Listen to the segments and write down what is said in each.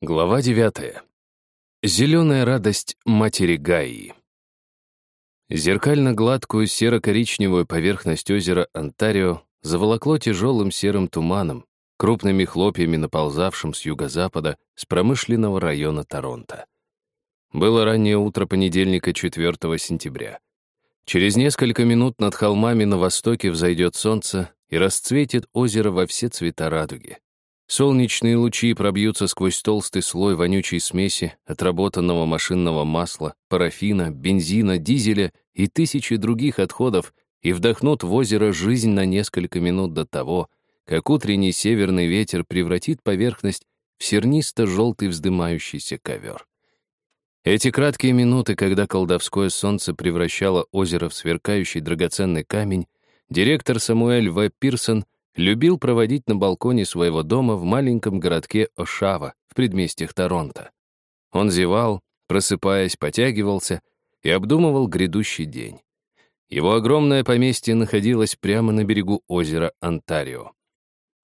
Глава 9. Зеленая радость матери Гаи. Зеркально-гладкую серо-коричневую поверхность озера Онтарио заволокло тяжелым серым туманом, крупными хлопьями наползавшим с юго-запада с промышленного района Торонто. Было раннее утро понедельника 4 сентября. Через несколько минут над холмами на востоке взойдет солнце и расцветит озеро во все цвета радуги. Солнечные лучи пробьются сквозь толстый слой вонючей смеси отработанного машинного масла, парафина, бензина, дизеля и тысячи других отходов и вдохнут в озеро жизнь на несколько минут до того, как утренний северный ветер превратит поверхность в сернисто-желтый вздымающийся ковер. Эти краткие минуты, когда колдовское солнце превращало озеро в сверкающий драгоценный камень, директор Самуэль В. Пирсон — любил проводить на балконе своего дома в маленьком городке Ошава в предместьях Торонто. Он зевал, просыпаясь, потягивался и обдумывал грядущий день. Его огромное поместье находилось прямо на берегу озера Онтарио.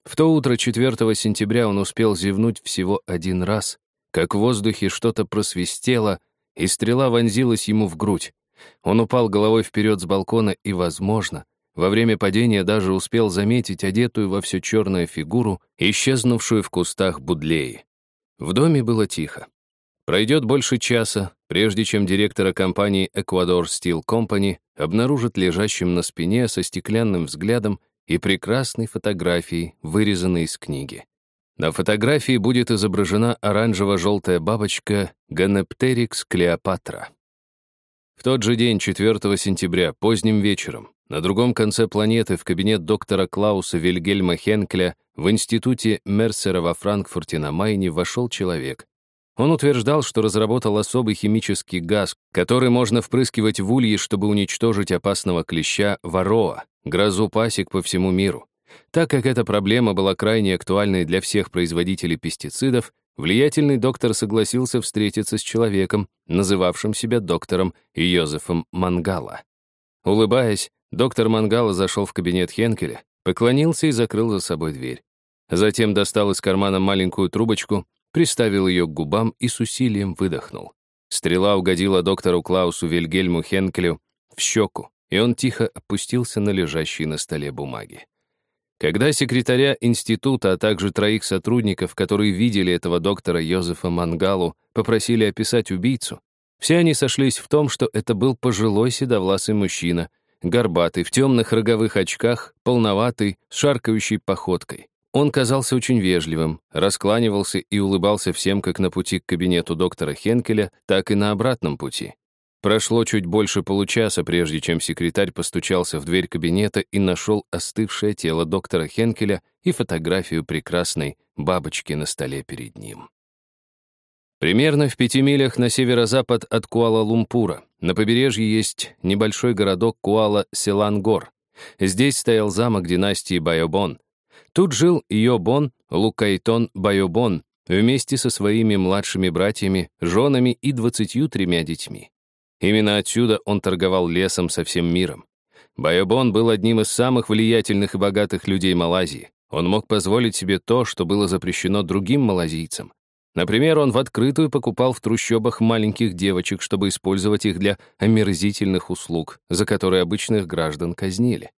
В то утро 4 сентября он успел зевнуть всего один раз, как в воздухе что-то просвистело, и стрела вонзилась ему в грудь. Он упал головой вперед с балкона и, возможно, во время падения даже успел заметить одетую во все черное фигуру, исчезнувшую в кустах будлеи. В доме было тихо. Пройдет больше часа, прежде чем директора компании Ecuador Steel Company обнаружат лежащим на спине со стеклянным взглядом и прекрасной фотографией, вырезанной из книги. На фотографии будет изображена оранжево-желтая бабочка Ганептерикс Клеопатра. В тот же день, 4 сентября, поздним вечером, на другом конце планеты, в кабинет доктора Клауса Вильгельма Хенкля в институте Мерсера во Франкфурте на Майне вошел человек. Он утверждал, что разработал особый химический газ, который можно впрыскивать в ульи, чтобы уничтожить опасного клеща вороа, грозу пасек по всему миру. Так как эта проблема была крайне актуальной для всех производителей пестицидов, влиятельный доктор согласился встретиться с человеком, называвшим себя доктором Йозефом Мангала. Улыбаясь, Доктор Мангала зашел в кабинет Хенкеля, поклонился и закрыл за собой дверь. Затем достал из кармана маленькую трубочку, приставил ее к губам и с усилием выдохнул. Стрела угодила доктору Клаусу Вильгельму Хенкелю в щеку, и он тихо опустился на лежащие на столе бумаги. Когда секретаря института, а также троих сотрудников, которые видели этого доктора Йозефа Мангалу, попросили описать убийцу, все они сошлись в том, что это был пожилой седовласый мужчина, горбатый, в темных роговых очках, полноватый, с шаркающей походкой. Он казался очень вежливым, раскланивался и улыбался всем как на пути к кабинету доктора Хенкеля, так и на обратном пути. Прошло чуть больше получаса, прежде чем секретарь постучался в дверь кабинета и нашел остывшее тело доктора Хенкеля и фотографию прекрасной бабочки на столе перед ним. Примерно в пяти милях на северо-запад от Куала-Лумпура. На побережье есть небольшой городок Куала-Селангор. Здесь стоял замок династии Байобон. Тут жил Йобон Лукайтон Байобон вместе со своими младшими братьями, женами и двадцатью тремя детьми. Именно отсюда он торговал лесом со всем миром. Байобон был одним из самых влиятельных и богатых людей Малайзии. Он мог позволить себе то, что было запрещено другим малазийцам. Например, он в открытую покупал в трущобах маленьких девочек, чтобы использовать их для омерзительных услуг, за которые обычных граждан казнили.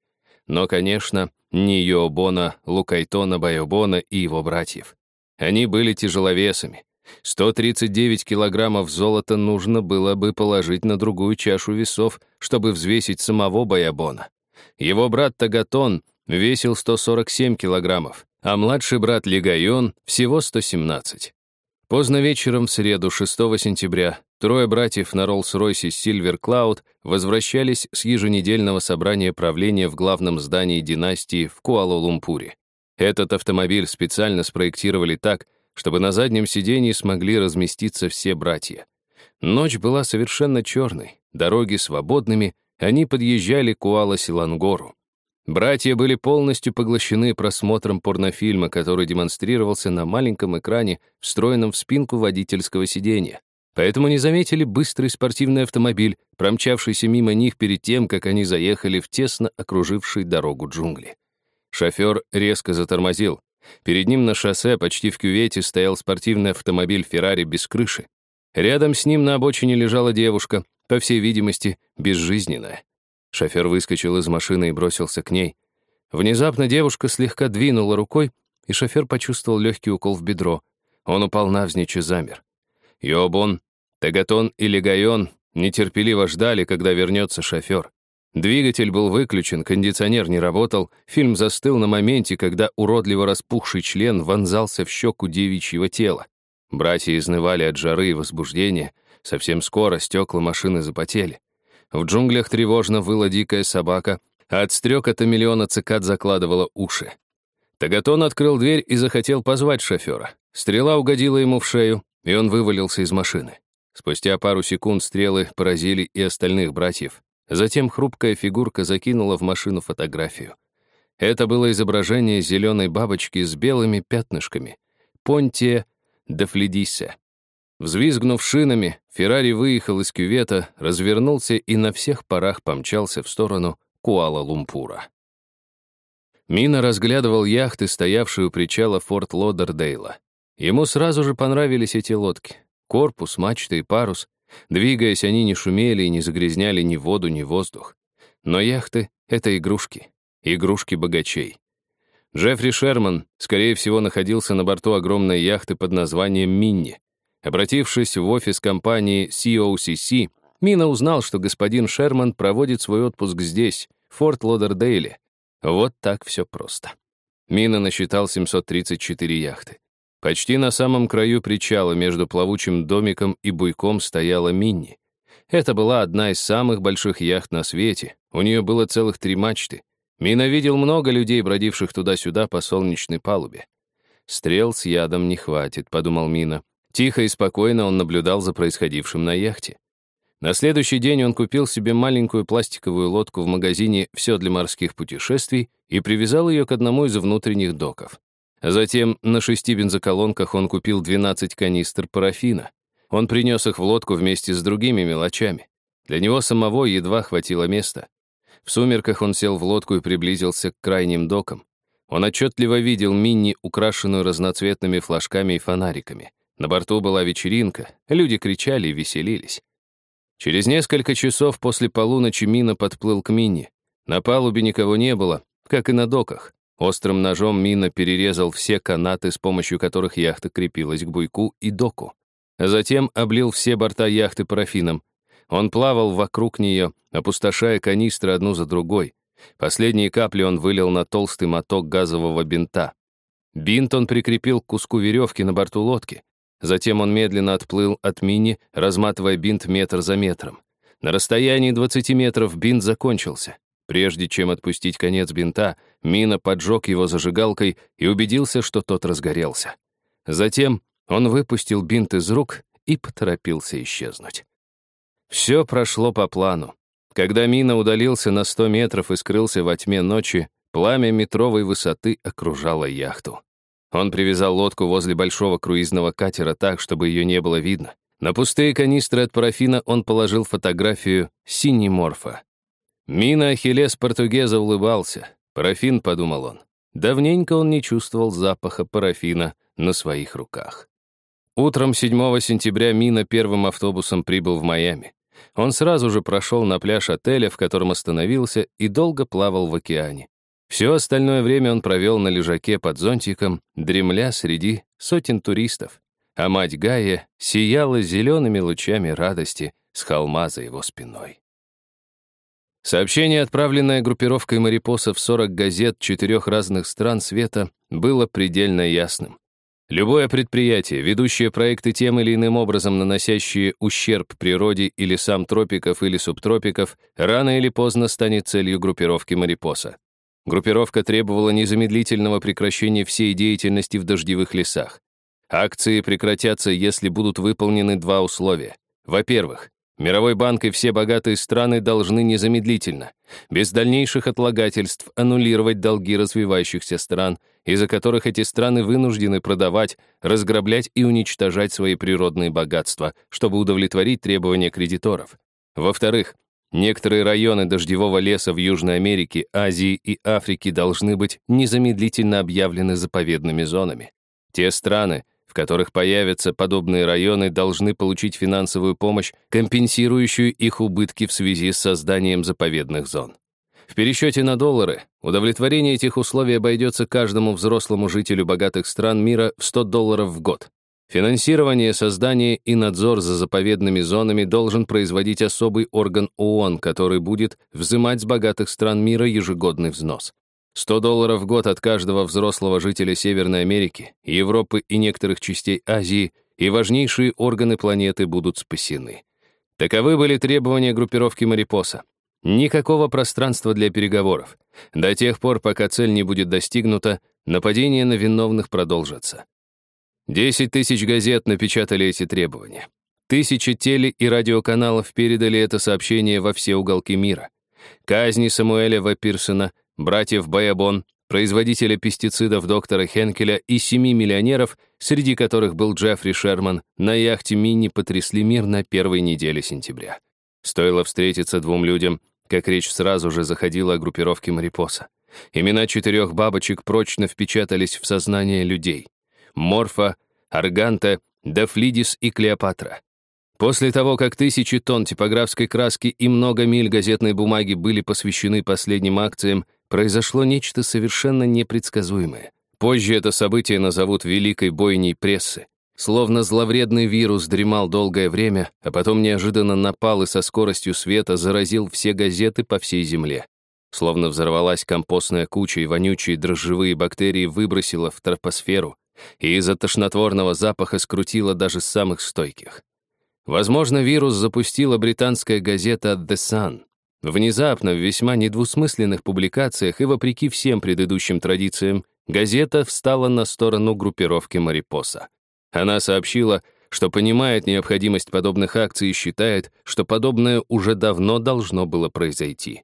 Но, конечно, не Йобона, Лукайтона, Байобона и его братьев. Они были тяжеловесами. 139 килограммов золота нужно было бы положить на другую чашу весов, чтобы взвесить самого Байобона. Его брат Тагатон весил 147 килограммов, а младший брат Легайон — всего 117. Поздно вечером в среду, 6 сентября, трое братьев на Роллс-Ройсе Silver Cloud возвращались с еженедельного собрания правления в главном здании династии в Куала-Лумпуре. Этот автомобиль специально спроектировали так, чтобы на заднем сидении смогли разместиться все братья. Ночь была совершенно черной, дороги свободными, они подъезжали к Куала-Силангору. Братья были полностью поглощены просмотром порнофильма, который демонстрировался на маленьком экране, встроенном в спинку водительского сиденья. Поэтому не заметили быстрый спортивный автомобиль, промчавшийся мимо них перед тем, как они заехали в тесно окруживший дорогу джунгли. Шофер резко затормозил. Перед ним на шоссе, почти в кювете, стоял спортивный автомобиль «Феррари» без крыши. Рядом с ним на обочине лежала девушка, по всей видимости, безжизненная. Шофер выскочил из машины и бросился к ней. Внезапно девушка слегка двинула рукой, и шофер почувствовал легкий укол в бедро. Он упал навзничь и замер. Йобон, Тагатон и Легайон нетерпеливо ждали, когда вернется шофер. Двигатель был выключен, кондиционер не работал, фильм застыл на моменте, когда уродливо распухший член вонзался в щеку девичьего тела. Братья изнывали от жары и возбуждения. Совсем скоро стекла машины запотели. В джунглях тревожно выла дикая собака, а от стрекота миллиона цикад закладывала уши. Тагатон открыл дверь и захотел позвать шофера. Стрела угодила ему в шею, и он вывалился из машины. Спустя пару секунд стрелы поразили и остальных братьев. Затем хрупкая фигурка закинула в машину фотографию. Это было изображение зеленой бабочки с белыми пятнышками. Понтия де Фледисе. Взвизгнув шинами, Феррари выехал из кювета, развернулся и на всех парах помчался в сторону Куала-Лумпура. Мина разглядывал яхты, стоявшие у причала Форт Лодердейла. Ему сразу же понравились эти лодки. Корпус, мачты и парус. Двигаясь, они не шумели и не загрязняли ни воду, ни воздух. Но яхты — это игрушки. Игрушки богачей. Джеффри Шерман, скорее всего, находился на борту огромной яхты под названием «Минни». Обратившись в офис компании COCC, Мина узнал, что господин Шерман проводит свой отпуск здесь, в Форт Лодердейле. Вот так все просто. Мина насчитал 734 яхты. Почти на самом краю причала между плавучим домиком и буйком стояла Минни. Это была одна из самых больших яхт на свете. У нее было целых три мачты. Мина видел много людей, бродивших туда-сюда по солнечной палубе. «Стрел с ядом не хватит», — подумал Мина. Тихо и спокойно он наблюдал за происходившим на яхте. На следующий день он купил себе маленькую пластиковую лодку в магазине «Все для морских путешествий» и привязал ее к одному из внутренних доков. Затем на шести бензоколонках он купил 12 канистр парафина. Он принес их в лодку вместе с другими мелочами. Для него самого едва хватило места. В сумерках он сел в лодку и приблизился к крайним докам. Он отчетливо видел Минни, украшенную разноцветными флажками и фонариками. На борту была вечеринка, люди кричали и веселились. Через несколько часов после полуночи Мина подплыл к Минни. На палубе никого не было, как и на доках. Острым ножом Мина перерезал все канаты, с помощью которых яхта крепилась к буйку и доку. Затем облил все борта яхты парафином. Он плавал вокруг нее, опустошая канистры одну за другой. Последние капли он вылил на толстый моток газового бинта. Бинт он прикрепил к куску веревки на борту лодки. Затем он медленно отплыл от мини, разматывая бинт метр за метром. На расстоянии 20 метров бинт закончился. Прежде чем отпустить конец бинта, Мина поджег его зажигалкой и убедился, что тот разгорелся. Затем он выпустил бинт из рук и поторопился исчезнуть. Все прошло по плану. Когда Мина удалился на 100 метров и скрылся во тьме ночи, пламя метровой высоты окружало яхту. Он привязал лодку возле большого круизного катера так, чтобы ее не было видно. На пустые канистры от парафина он положил фотографию синеморфа. Мина Ахиллес Португеза улыбался. Парафин, подумал он. Давненько он не чувствовал запаха парафина на своих руках. Утром 7 сентября Мина первым автобусом прибыл в Майами. Он сразу же прошел на пляж отеля, в котором остановился, и долго плавал в океане. Все остальное время он провел на лежаке под зонтиком, дремля среди сотен туристов, а мать Гая сияла зелеными лучами радости с холма за его спиной. Сообщение, отправленное группировкой Марипоса в 40 газет четырех разных стран света, было предельно ясным. Любое предприятие, ведущее проекты тем или иным образом наносящие ущерб природе или сам тропиков или субтропиков, рано или поздно станет целью группировки Марипоса. Группировка требовала незамедлительного прекращения всей деятельности в дождевых лесах. Акции прекратятся, если будут выполнены два условия. Во-первых, Мировой банк и все богатые страны должны незамедлительно, без дальнейших отлагательств, аннулировать долги развивающихся стран, из-за которых эти страны вынуждены продавать, разграблять и уничтожать свои природные богатства, чтобы удовлетворить требования кредиторов. Во-вторых, Некоторые районы дождевого леса в Южной Америке, Азии и Африке должны быть незамедлительно объявлены заповедными зонами. Те страны, в которых появятся подобные районы, должны получить финансовую помощь, компенсирующую их убытки в связи с созданием заповедных зон. В пересчете на доллары удовлетворение этих условий обойдется каждому взрослому жителю богатых стран мира в 100 долларов в год. Финансирование, создание и надзор за заповедными зонами должен производить особый орган ООН, который будет взимать с богатых стран мира ежегодный взнос. 100 долларов в год от каждого взрослого жителя Северной Америки, Европы и некоторых частей Азии, и важнейшие органы планеты будут спасены. Таковы были требования группировки Марипоса. Никакого пространства для переговоров. До тех пор, пока цель не будет достигнута, нападения на виновных продолжатся. Десять тысяч газет напечатали эти требования. Тысячи теле- и радиоканалов передали это сообщение во все уголки мира. Казни Самуэля В. Пирсона, братьев Баябон, производителя пестицидов доктора Хенкеля и семи миллионеров, среди которых был Джеффри Шерман, на яхте Мини потрясли мир на первой неделе сентября. Стоило встретиться двум людям, как речь сразу же заходила о группировке Марипоса. Имена четырех бабочек прочно впечатались в сознание людей. Морфа, Арганта, Дафлидис и Клеопатра. После того, как тысячи тонн типографской краски и много миль газетной бумаги были посвящены последним акциям, произошло нечто совершенно непредсказуемое. Позже это событие назовут «великой бойней прессы». Словно зловредный вирус дремал долгое время, а потом неожиданно напал и со скоростью света заразил все газеты по всей земле. Словно взорвалась компостная куча и вонючие дрожжевые бактерии выбросила в тропосферу, и из-за тошнотворного запаха скрутило даже самых стойких. Возможно, вирус запустила британская газета «The Sun». Внезапно, в весьма недвусмысленных публикациях и вопреки всем предыдущим традициям, газета встала на сторону группировки Марипоса. Она сообщила, что понимает необходимость подобных акций и считает, что подобное уже давно должно было произойти.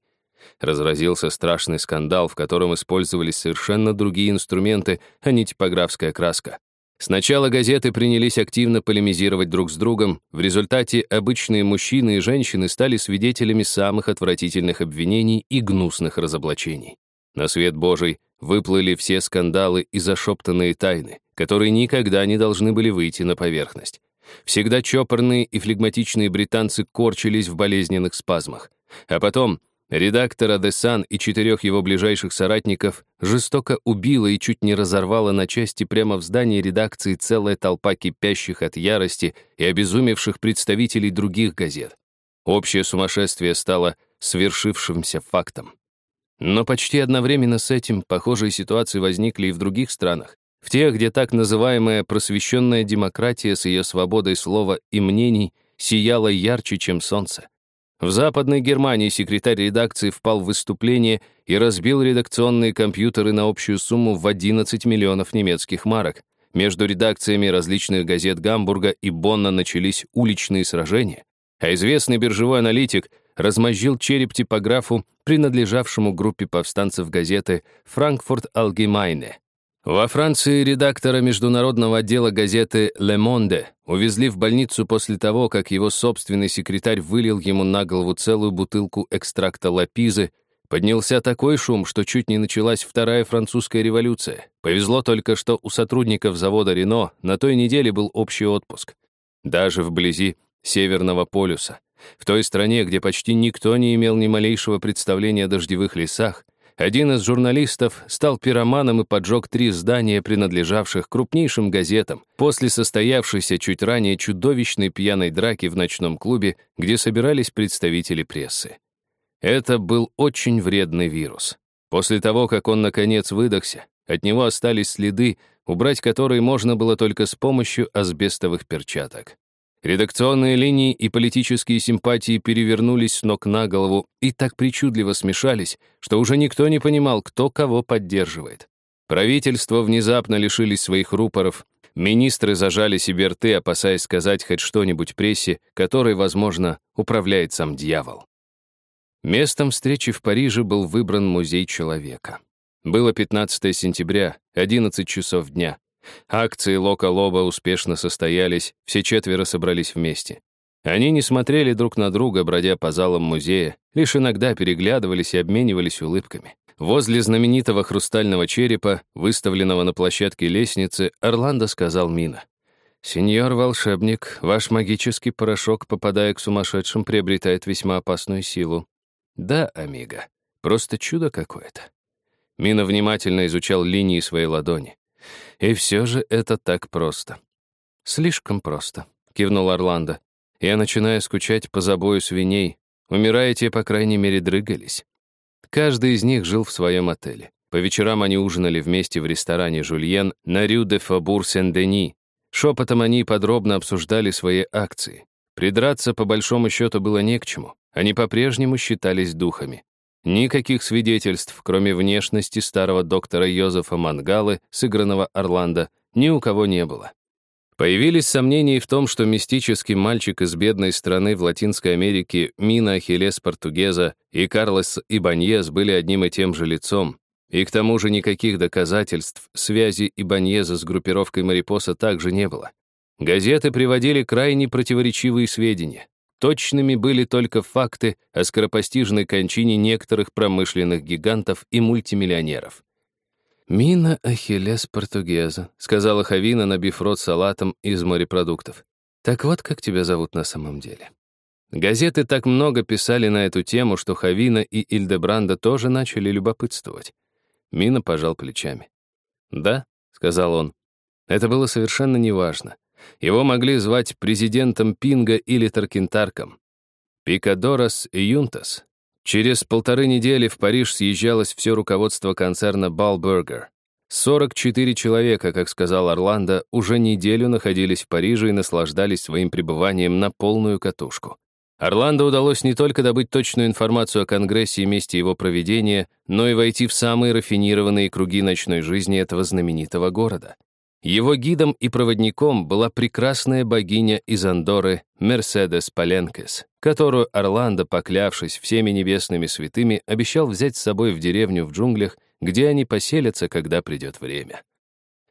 Разразился страшный скандал, в котором использовались совершенно другие инструменты, а не типографская краска. Сначала газеты принялись активно полемизировать друг с другом, в результате обычные мужчины и женщины стали свидетелями самых отвратительных обвинений и гнусных разоблачений. На свет Божий выплыли все скандалы и зашептанные тайны, которые никогда не должны были выйти на поверхность. Всегда чопорные и флегматичные британцы корчились в болезненных спазмах. А потом Редактора Sun и четырех его ближайших соратников жестоко убила и чуть не разорвала на части прямо в здании редакции целая толпа кипящих от ярости и обезумевших представителей других газет. Общее сумасшествие стало свершившимся фактом. Но почти одновременно с этим похожие ситуации возникли и в других странах, в тех, где так называемая просвещенная демократия с ее свободой слова и мнений сияла ярче, чем солнце. В Западной Германии секретарь редакции впал в выступление и разбил редакционные компьютеры на общую сумму в 11 миллионов немецких марок. Между редакциями различных газет Гамбурга и Бонна начались уличные сражения, а известный биржевой аналитик размозжил череп типографу, принадлежавшему группе повстанцев газеты «Франкфурт Allgemeine». Во Франции редактора международного отдела газеты «Le Monde» увезли в больницу после того, как его собственный секретарь вылил ему на голову целую бутылку экстракта лапизы. Поднялся такой шум, что чуть не началась Вторая французская революция. Повезло только, что у сотрудников завода «Рено» на той неделе был общий отпуск. Даже вблизи Северного полюса. В той стране, где почти никто не имел ни малейшего представления о дождевых лесах, один из журналистов стал пироманом и поджег три здания, принадлежавших крупнейшим газетам, после состоявшейся чуть ранее чудовищной пьяной драки в ночном клубе, где собирались представители прессы. Это был очень вредный вирус. После того, как он, наконец, выдохся, от него остались следы, убрать которые можно было только с помощью асбестовых перчаток. Редакционные линии и политические симпатии перевернулись с ног на голову и так причудливо смешались, что уже никто не понимал, кто кого поддерживает. Правительство внезапно лишились своих рупоров, министры зажали себе рты, опасаясь сказать хоть что-нибудь прессе, которой, возможно, управляет сам дьявол. Местом встречи в Париже был выбран музей человека. Было 15 сентября, 11 часов дня. Акции Лока Лоба успешно состоялись, все четверо собрались вместе. Они не смотрели друг на друга, бродя по залам музея, лишь иногда переглядывались и обменивались улыбками. Возле знаменитого хрустального черепа, выставленного на площадке лестницы, Орландо сказал Мина. «Сеньор волшебник, ваш магический порошок, попадая к сумасшедшим, приобретает весьма опасную силу». «Да, Амиго, просто чудо какое-то». Мина внимательно изучал линии своей ладони. «И все же это так просто». «Слишком просто», — кивнул Орландо. «Я начинаю скучать по забою свиней. Умирая, те, по крайней мере, дрыгались». Каждый из них жил в своем отеле. По вечерам они ужинали вместе в ресторане «Жульен» на Рю де Фабур Сен-Дени. Шепотом они подробно обсуждали свои акции. Придраться, по большому счету, было не к чему. Они по-прежнему считались духами. Никаких свидетельств, кроме внешности старого доктора Йозефа Мангалы, сыгранного Орландо, ни у кого не было. Появились сомнения в том, что мистический мальчик из бедной страны в Латинской Америке Мина Ахиллес Португеза и Карлос Ибаньез были одним и тем же лицом, и к тому же никаких доказательств связи Ибаньеза с группировкой Марипоса также не было. Газеты приводили крайне противоречивые сведения. Точными были только факты о скоропостижной кончине некоторых промышленных гигантов и мультимиллионеров. «Мина Ахиллес Португеза», — сказала Хавина, набив рот салатом из морепродуктов. «Так вот, как тебя зовут на самом деле». Газеты так много писали на эту тему, что Хавина и Ильдебранда тоже начали любопытствовать. Мина пожал плечами. «Да», — сказал он, — «это было совершенно неважно. Его могли звать президентом Пинга или Таркинтарком. Пикадорас Юнтас. Через полторы недели в Париж съезжалось все руководство концерна Балбергер. 44 человека, как сказал Орландо, уже неделю находились в Париже и наслаждались своим пребыванием на полную катушку. Орландо удалось не только добыть точную информацию о Конгрессе и месте его проведения, но и войти в самые рафинированные круги ночной жизни этого знаменитого города. Его гидом и проводником была прекрасная богиня из Андоры Мерседес Паленкес, которую Орландо, поклявшись всеми небесными святыми, обещал взять с собой в деревню в джунглях, где они поселятся, когда придет время.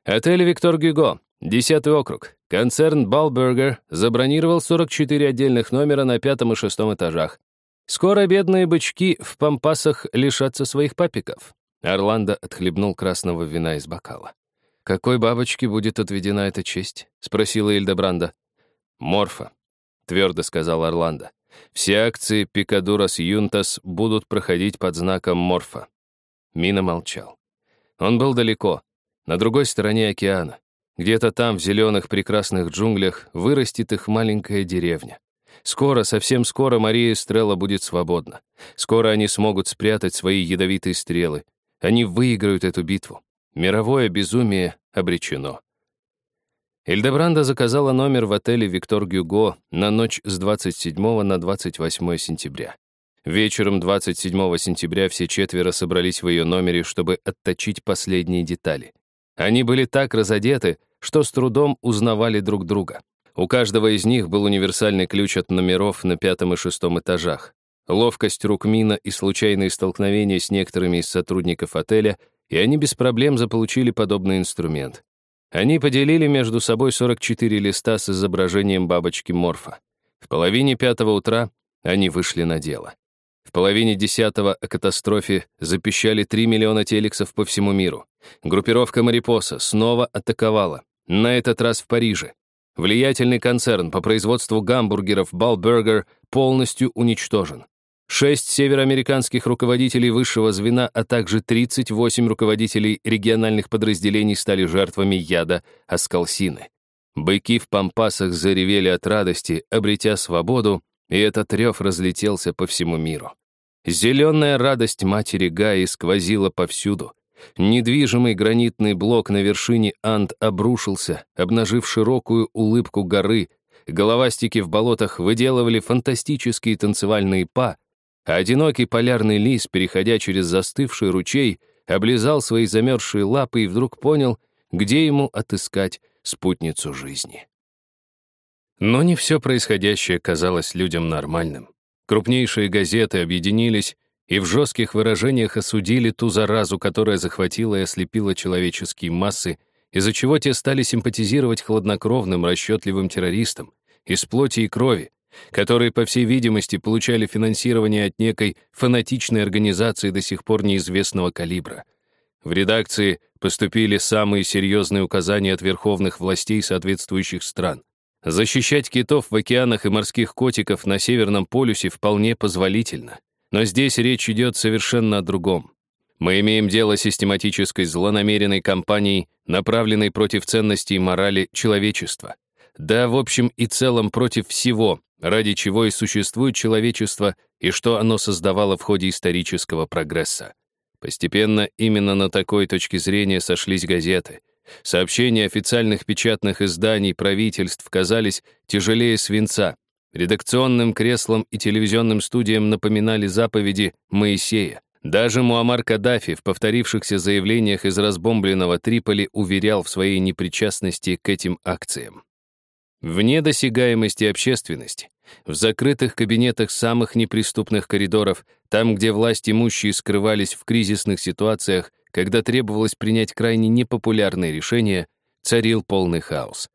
Отель «Виктор Гюго», 10 округ. Концерн «Балбергер» забронировал 44 отдельных номера на пятом и шестом этажах. Скоро бедные бычки в пампасах лишатся своих папиков. Орландо отхлебнул красного вина из бокала. «Какой бабочке будет отведена эта честь?» — спросила Ильдебранда. «Морфа», — твердо сказал Орландо. «Все акции Пикадурас Юнтас будут проходить под знаком Морфа». Мина молчал. Он был далеко, на другой стороне океана. Где-то там, в зеленых прекрасных джунглях, вырастет их маленькая деревня. Скоро, совсем скоро Мария Стрелла будет свободна. Скоро они смогут спрятать свои ядовитые стрелы. Они выиграют эту битву. Мировое безумие обречено. Эльдебранда заказала номер в отеле «Виктор Гюго» на ночь с 27 на 28 сентября. Вечером 27 сентября все четверо собрались в ее номере, чтобы отточить последние детали. Они были так разодеты, что с трудом узнавали друг друга. У каждого из них был универсальный ключ от номеров на пятом и шестом этажах. Ловкость рук Мина и случайные столкновения с некоторыми из сотрудников отеля и они без проблем заполучили подобный инструмент. Они поделили между собой 44 листа с изображением бабочки Морфа. В половине пятого утра они вышли на дело. В половине десятого о катастрофе запищали 3 миллиона телексов по всему миру. Группировка Марипоса снова атаковала, на этот раз в Париже. Влиятельный концерн по производству гамбургеров Балбергер полностью уничтожен. Шесть североамериканских руководителей высшего звена, а также 38 руководителей региональных подразделений стали жертвами яда аскалсины. Быки в пампасах заревели от радости, обретя свободу, и этот рев разлетелся по всему миру. Зеленая радость матери Гаи сквозила повсюду. Недвижимый гранитный блок на вершине Анд обрушился, обнажив широкую улыбку горы. Головастики в болотах выделывали фантастические танцевальные па, а одинокий полярный лис, переходя через застывший ручей, облизал свои замерзшие лапы и вдруг понял, где ему отыскать спутницу жизни. Но не все происходящее казалось людям нормальным. Крупнейшие газеты объединились и в жестких выражениях осудили ту заразу, которая захватила и ослепила человеческие массы, из-за чего те стали симпатизировать хладнокровным, расчетливым террористам, из плоти и крови, которые, по всей видимости, получали финансирование от некой фанатичной организации до сих пор неизвестного калибра. В редакции поступили самые серьезные указания от верховных властей соответствующих стран. Защищать китов в океанах и морских котиков на Северном полюсе вполне позволительно. Но здесь речь идет совершенно о другом. Мы имеем дело с систематической злонамеренной кампанией, направленной против ценностей и морали человечества. Да, в общем и целом против всего, ради чего и существует человечество и что оно создавало в ходе исторического прогресса. Постепенно именно на такой точке зрения сошлись газеты. Сообщения официальных печатных изданий правительств казались тяжелее свинца. Редакционным креслам и телевизионным студиям напоминали заповеди Моисея. Даже Муаммар Каддафи в повторившихся заявлениях из разбомбленного Триполи уверял в своей непричастности к этим акциям. Вне досягаемости общественности, в закрытых кабинетах самых неприступных коридоров, там, где власть имущие скрывались в кризисных ситуациях, когда требовалось принять крайне непопулярные решения, царил полный хаос.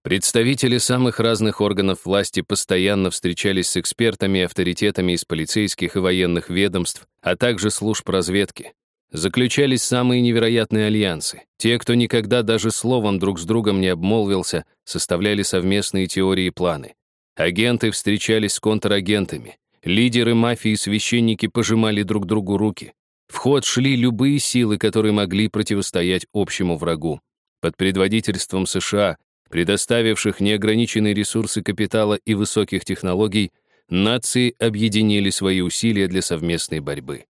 Представители самых разных органов власти постоянно встречались с экспертами и авторитетами из полицейских и военных ведомств, а также служб разведки. Заключались самые невероятные альянсы. Те, кто никогда даже словом друг с другом не обмолвился, составляли совместные теории и планы. Агенты встречались с контрагентами. Лидеры мафии и священники пожимали друг другу руки. В ход шли любые силы, которые могли противостоять общему врагу. Под предводительством США, предоставивших неограниченные ресурсы капитала и высоких технологий, нации объединили свои усилия для совместной борьбы.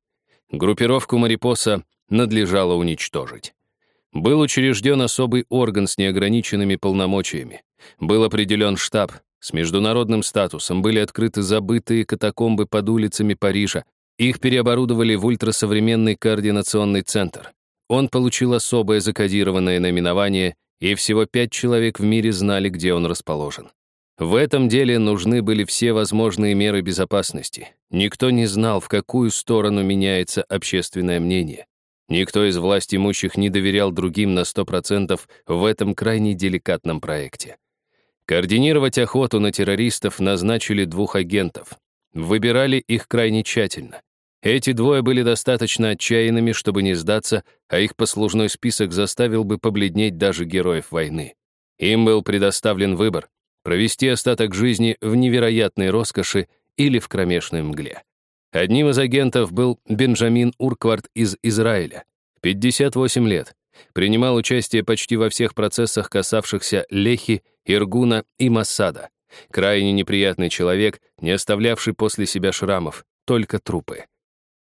Группировку Марипоса надлежало уничтожить. Был учрежден особый орган с неограниченными полномочиями. Был определен штаб. С международным статусом были открыты забытые катакомбы под улицами Парижа. Их переоборудовали в ультрасовременный координационный центр. Он получил особое закодированное наименование, и всего пять человек в мире знали, где он расположен. В этом деле нужны были все возможные меры безопасности. Никто не знал, в какую сторону меняется общественное мнение. Никто из власть имущих не доверял другим на 100% в этом крайне деликатном проекте. Координировать охоту на террористов назначили двух агентов. Выбирали их крайне тщательно. Эти двое были достаточно отчаянными, чтобы не сдаться, а их послужной список заставил бы побледнеть даже героев войны. Им был предоставлен выбор провести остаток жизни в невероятной роскоши или в кромешной мгле. Одним из агентов был Бенджамин Урквард из Израиля, 58 лет, принимал участие почти во всех процессах, касавшихся Лехи, Иргуна и Массада. Крайне неприятный человек, не оставлявший после себя шрамов, только трупы.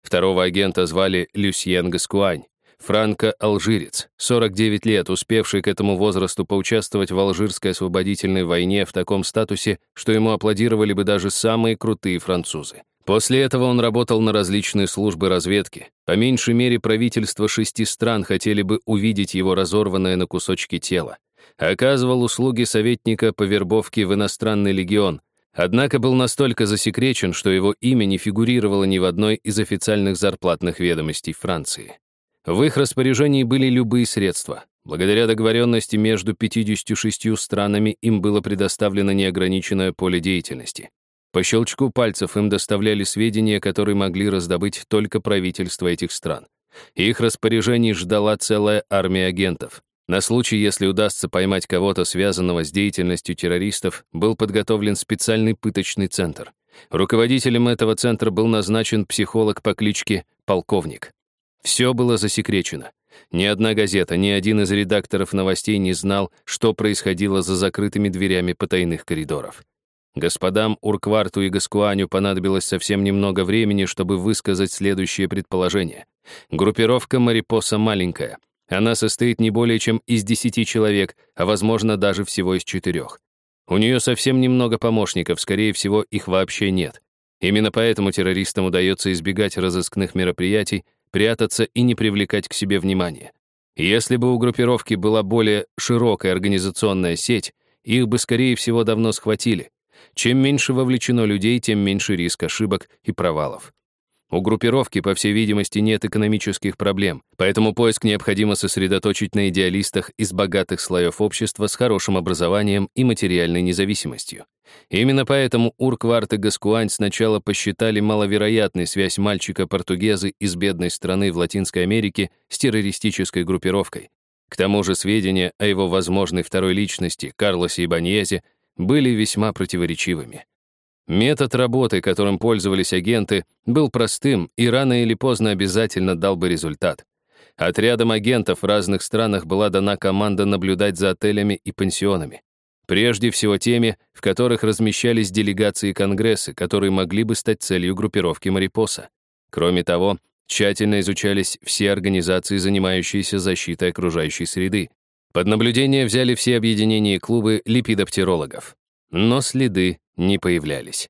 Второго агента звали Люсьен Гаскуань, Франко-алжирец, 49 лет, успевший к этому возрасту поучаствовать в алжирской освободительной войне в таком статусе, что ему аплодировали бы даже самые крутые французы. После этого он работал на различные службы разведки. По меньшей мере, правительства шести стран хотели бы увидеть его разорванное на кусочки тело. Оказывал услуги советника по вербовке в иностранный легион, однако был настолько засекречен, что его имя не фигурировало ни в одной из официальных зарплатных ведомостей Франции. В их распоряжении были любые средства. Благодаря договоренности между 56 странами им было предоставлено неограниченное поле деятельности. По щелчку пальцев им доставляли сведения, которые могли раздобыть только правительства этих стран. Их распоряжений ждала целая армия агентов. На случай, если удастся поймать кого-то, связанного с деятельностью террористов, был подготовлен специальный пыточный центр. Руководителем этого центра был назначен психолог по кличке Полковник. Все было засекречено. Ни одна газета, ни один из редакторов новостей не знал, что происходило за закрытыми дверями потайных коридоров. Господам Уркварту и Гаскуаню понадобилось совсем немного времени, чтобы высказать следующее предположение. Группировка Марипоса маленькая. Она состоит не более чем из десяти человек, а, возможно, даже всего из четырех. У нее совсем немного помощников, скорее всего, их вообще нет. Именно поэтому террористам удается избегать разыскных мероприятий, прятаться и не привлекать к себе внимания. Если бы у группировки была более широкая организационная сеть, их бы, скорее всего, давно схватили. Чем меньше вовлечено людей, тем меньше риск ошибок и провалов. У группировки, по всей видимости, нет экономических проблем, поэтому поиск необходимо сосредоточить на идеалистах из богатых слоев общества с хорошим образованием и материальной независимостью. Именно поэтому Уркварт и Гаскуань сначала посчитали маловероятной связь мальчика-португеза из бедной страны в Латинской Америке с террористической группировкой. К тому же сведения о его возможной второй личности, Карлосе Ибаньезе, были весьма противоречивыми. Метод работы, которым пользовались агенты, был простым и рано или поздно обязательно дал бы результат. Отрядам агентов в разных странах была дана команда наблюдать за отелями и пансионами. Прежде всего теми, в которых размещались делегации Конгресса, которые могли бы стать целью группировки Марипоса. Кроме того, тщательно изучались все организации, занимающиеся защитой окружающей среды. Под наблюдение взяли все объединения и клубы липидоптерологов. Но следы не появлялись.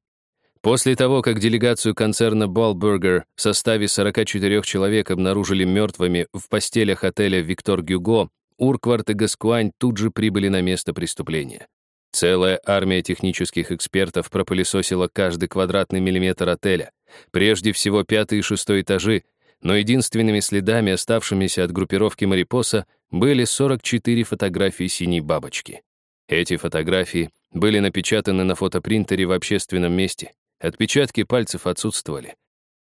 После того, как делегацию концерна Ballburger в составе 44 человек обнаружили мертвыми в постелях отеля «Виктор Гюго», Уркварт и Гаскуань тут же прибыли на место преступления. Целая армия технических экспертов пропылесосила каждый квадратный миллиметр отеля, прежде всего пятый и шестой этажи, но единственными следами, оставшимися от группировки Марипоса, были 44 фотографии синей бабочки. Эти фотографии были напечатаны на фотопринтере в общественном месте, отпечатки пальцев отсутствовали.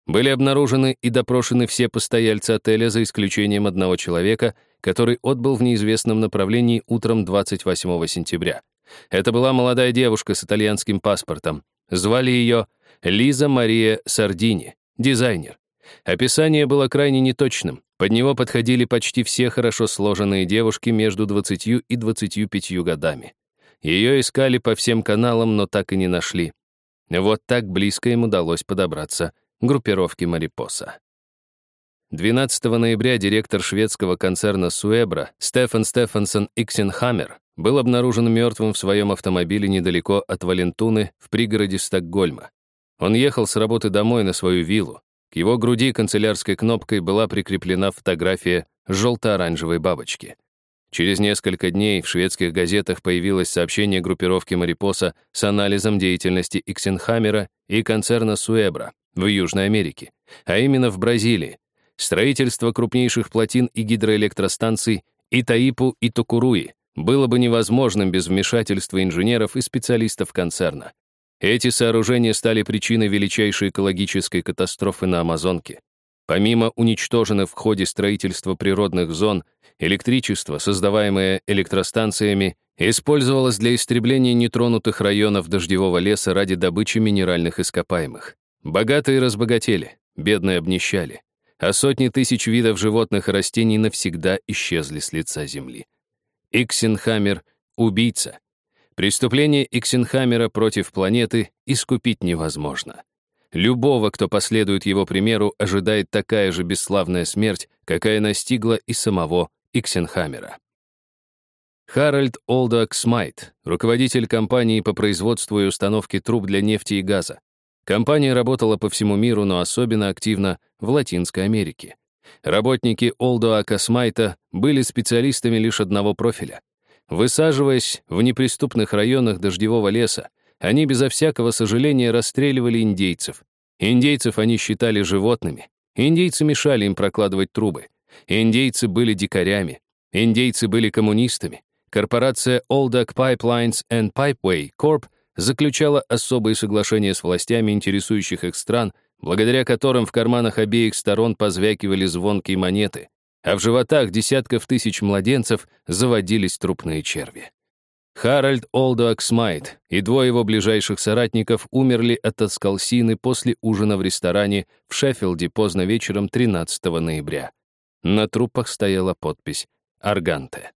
Были обнаружены и допрошены все постояльцы отеля за исключением одного человека, который отбыл в неизвестном направлении утром 28 сентября. Это была молодая девушка с итальянским паспортом. Звали ее Лиза Мария Сардини, дизайнер. Описание было крайне неточным. Под него подходили почти все хорошо сложенные девушки между 20 и 25 годами. Ее искали по всем каналам, но так и не нашли. Вот так близко им удалось подобраться группировке Марипоса. 12 ноября директор шведского концерна Суэбра Стефан Стефансон Иксенхаммер был обнаружен мертвым в своем автомобиле недалеко от Валентуны в пригороде Стокгольма. Он ехал с работы домой на свою виллу. К его груди канцелярской кнопкой была прикреплена фотография желто-оранжевой бабочки. Через несколько дней в шведских газетах появилось сообщение группировки Марипоса с анализом деятельности Иксенхаммера и концерна Суэбра в Южной Америке, а именно в Бразилии, Строительство крупнейших плотин и гидроэлектростанций Итаипу и Токуруи было бы невозможным без вмешательства инженеров и специалистов концерна. Эти сооружения стали причиной величайшей экологической катастрофы на Амазонке. Помимо уничтоженных в ходе строительства природных зон, электричество, создаваемое электростанциями, использовалось для истребления нетронутых районов дождевого леса ради добычи минеральных ископаемых. Богатые разбогатели, бедные обнищали а сотни тысяч видов животных и растений навсегда исчезли с лица Земли. Иксенхаммер — убийца. Преступление Иксенхаммера против планеты искупить невозможно. Любого, кто последует его примеру, ожидает такая же бесславная смерть, какая настигла и самого Иксенхаммера. Харальд Олдак Смайт, руководитель компании по производству и установке труб для нефти и газа. Компания работала по всему миру, но особенно активно в Латинской Америке. Работники Олдоа Космайта были специалистами лишь одного профиля. Высаживаясь в неприступных районах дождевого леса, они безо всякого сожаления расстреливали индейцев. Индейцев они считали животными. Индейцы мешали им прокладывать трубы. Индейцы были дикарями. Индейцы были коммунистами. Корпорация Oldak Pipelines and Pipeway Corp — заключала особые соглашения с властями интересующих их стран, благодаря которым в карманах обеих сторон позвякивали звонкие монеты, а в животах десятков тысяч младенцев заводились трупные черви. Харальд Олдуак Смайт и двое его ближайших соратников умерли от аскалсины после ужина в ресторане в Шеффилде поздно вечером 13 ноября. На трупах стояла подпись «Арганте».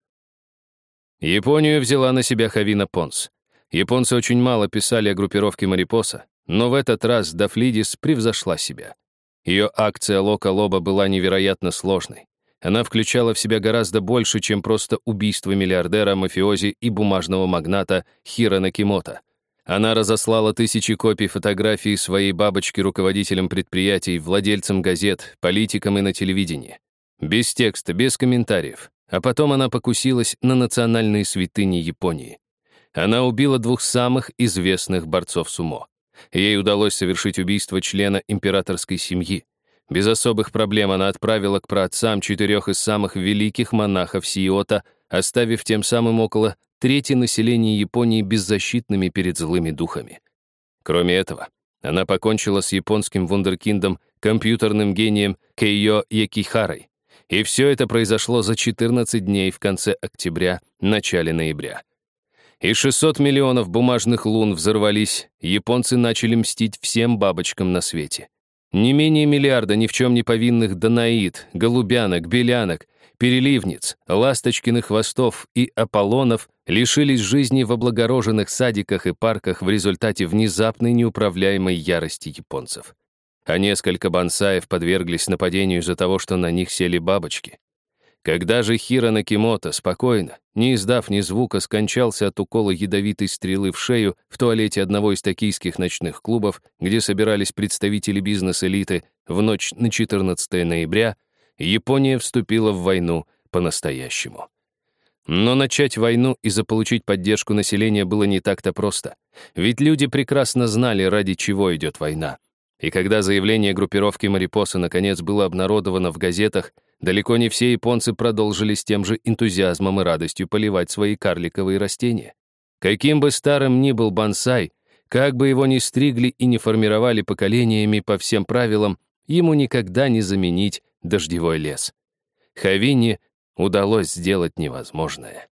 Японию взяла на себя Хавина Понс. Японцы очень мало писали о группировке Марипоса, но в этот раз Дафлидис превзошла себя. Ее акция Лока Лоба была невероятно сложной. Она включала в себя гораздо больше, чем просто убийство миллиардера, мафиози и бумажного магната Хира Накимото. Она разослала тысячи копий фотографий своей бабочки руководителям предприятий, владельцам газет, политикам и на телевидении. Без текста, без комментариев. А потом она покусилась на национальные святыни Японии. Она убила двух самых известных борцов сумо. Ей удалось совершить убийство члена императорской семьи. Без особых проблем она отправила к праотцам четырех из самых великих монахов Сиота, оставив тем самым около трети населения Японии беззащитными перед злыми духами. Кроме этого, она покончила с японским вундеркиндом, компьютерным гением Кейо Якихарой. И все это произошло за 14 дней в конце октября, начале ноября. И 600 миллионов бумажных лун взорвались, японцы начали мстить всем бабочкам на свете. Не менее миллиарда ни в чем не повинных данаид, голубянок, белянок, переливниц, ласточкиных хвостов и аполлонов лишились жизни в облагороженных садиках и парках в результате внезапной неуправляемой ярости японцев. А несколько бонсаев подверглись нападению из-за того, что на них сели бабочки. Когда же Хиро Накимото спокойно, не издав ни звука, скончался от укола ядовитой стрелы в шею в туалете одного из токийских ночных клубов, где собирались представители бизнес-элиты в ночь на 14 ноября, Япония вступила в войну по-настоящему. Но начать войну и заполучить поддержку населения было не так-то просто. Ведь люди прекрасно знали, ради чего идет война. И когда заявление группировки Марипоса наконец было обнародовано в газетах, далеко не все японцы продолжили с тем же энтузиазмом и радостью поливать свои карликовые растения. Каким бы старым ни был бонсай, как бы его ни стригли и не формировали поколениями по всем правилам, ему никогда не заменить дождевой лес. Хавине удалось сделать невозможное.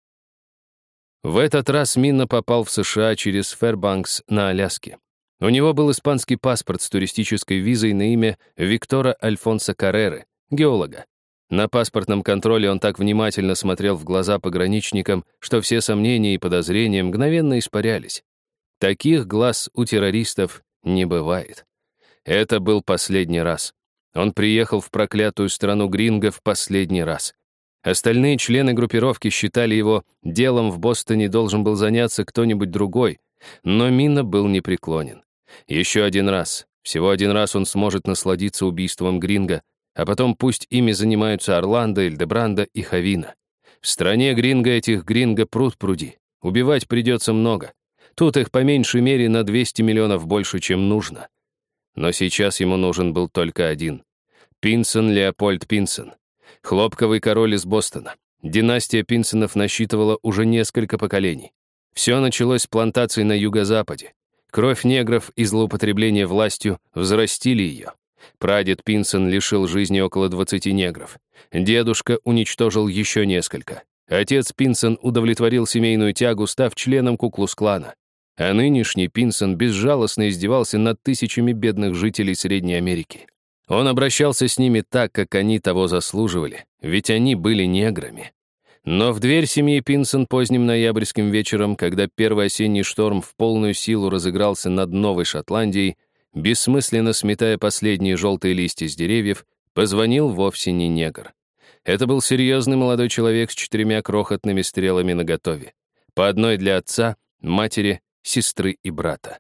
В этот раз Минна попал в США через Фэрбанкс на Аляске. У него был испанский паспорт с туристической визой на имя Виктора Альфонса Карреры, геолога. На паспортном контроле он так внимательно смотрел в глаза пограничникам, что все сомнения и подозрения мгновенно испарялись. Таких глаз у террористов не бывает. Это был последний раз. Он приехал в проклятую страну Гринго в последний раз. Остальные члены группировки считали его делом в Бостоне должен был заняться кто-нибудь другой, но Мина был непреклонен. Еще один раз, всего один раз он сможет насладиться убийством Гринга, а потом пусть ими занимаются Орландо, Эльдебранда и Хавина. В стране Гринга этих Гринга пруд пруди. Убивать придется много. Тут их по меньшей мере на 200 миллионов больше, чем нужно. Но сейчас ему нужен был только один. Пинсон Леопольд Пинсон. Хлопковый король из Бостона. Династия Пинсонов насчитывала уже несколько поколений. Все началось с плантаций на юго-западе. Кровь негров и злоупотребление властью взрастили ее. Прадед Пинсон лишил жизни около 20 негров. Дедушка уничтожил еще несколько. Отец Пинсон удовлетворил семейную тягу, став членом Куклус-клана. А нынешний Пинсон безжалостно издевался над тысячами бедных жителей Средней Америки. Он обращался с ними так, как они того заслуживали, ведь они были неграми. Но в дверь семьи Пинсон поздним ноябрьским вечером, когда первый осенний шторм в полную силу разыгрался над Новой Шотландией, бессмысленно сметая последние желтые листья с деревьев, позвонил вовсе не негр. Это был серьезный молодой человек с четырьмя крохотными стрелами наготове. По одной для отца, матери, сестры и брата.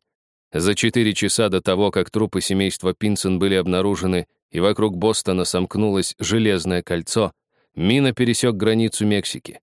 За четыре часа до того, как трупы семейства Пинсон были обнаружены и вокруг Бостона сомкнулось железное кольцо, Мина пересек границу Мексики.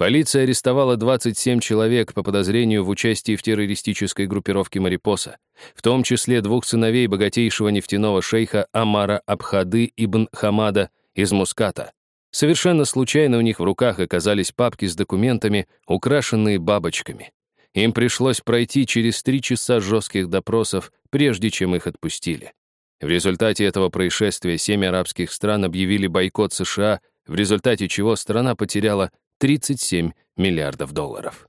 Полиция арестовала 27 человек по подозрению в участии в террористической группировке Марипоса, в том числе двух сыновей богатейшего нефтяного шейха Амара Абхады ибн Хамада из Муската. Совершенно случайно у них в руках оказались папки с документами, украшенные бабочками. Им пришлось пройти через три часа жестких допросов, прежде чем их отпустили. В результате этого происшествия семь арабских стран объявили бойкот США в результате чего страна потеряла 37 миллиардов долларов.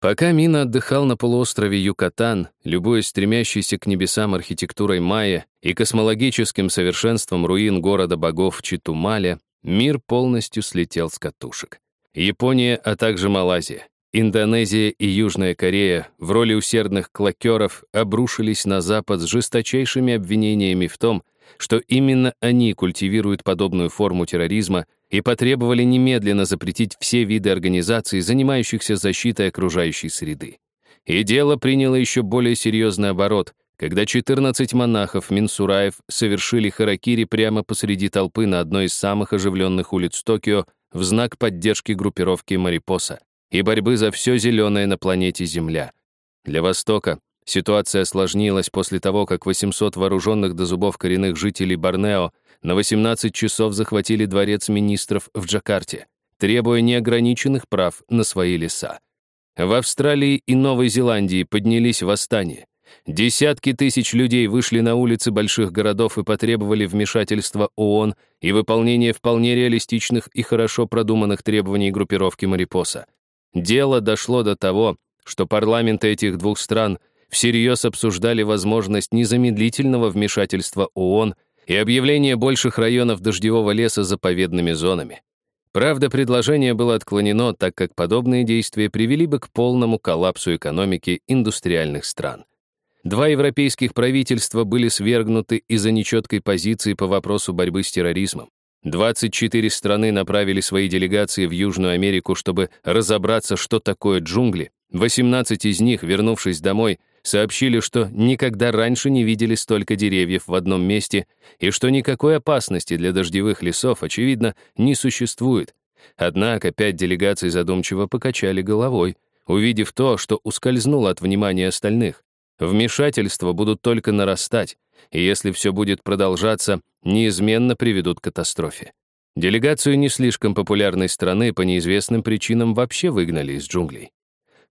Пока Мина отдыхал на полуострове Юкатан, любуясь стремящейся к небесам архитектурой майя и космологическим совершенством руин города богов Читумаля, мир полностью слетел с катушек. Япония, а также Малайзия, Индонезия и Южная Корея в роли усердных клокеров обрушились на Запад с жесточайшими обвинениями в том, что именно они культивируют подобную форму терроризма и потребовали немедленно запретить все виды организаций, занимающихся защитой окружающей среды. И дело приняло еще более серьезный оборот, когда 14 монахов Минсураев совершили харакири прямо посреди толпы на одной из самых оживленных улиц Токио в знак поддержки группировки Марипоса и борьбы за все зеленое на планете Земля. Для Востока Ситуация осложнилась после того, как 800 вооруженных до зубов коренных жителей Борнео на 18 часов захватили дворец министров в Джакарте. требуя неограниченных прав на свои леса. В Австралии и Новой Зеландии поднялись восстания. Десятки тысяч людей вышли на улицы больших городов и потребовали вмешательства ООН и выполнения вполне реалистичных и хорошо продуманных требований группировки Марипоса. Дело дошло до того, что парламенты этих двух стран всерьез обсуждали возможность незамедлительного вмешательства ООН и объявления больших районов дождевого леса заповедными зонами. Правда, предложение было отклонено, так как подобные действия привели бы к полному коллапсу экономики индустриальных стран. Два европейских правительства были свергнуты из-за нечеткой позиции по вопросу борьбы с терроризмом. 24 страны направили свои делегации в Южную Америку, чтобы разобраться, что такое джунгли. 18 из них, вернувшись домой, сообщили, что никогда раньше не видели столько деревьев в одном месте и что никакой опасности для дождевых лесов, очевидно, не существует. Однако пять делегаций задумчиво покачали головой, увидев то, что ускользнуло от внимания остальных. Вмешательства будут только нарастать, и если все будет продолжаться, неизменно приведут к катастрофе. Делегацию не слишком популярной страны по неизвестным причинам вообще выгнали из джунглей.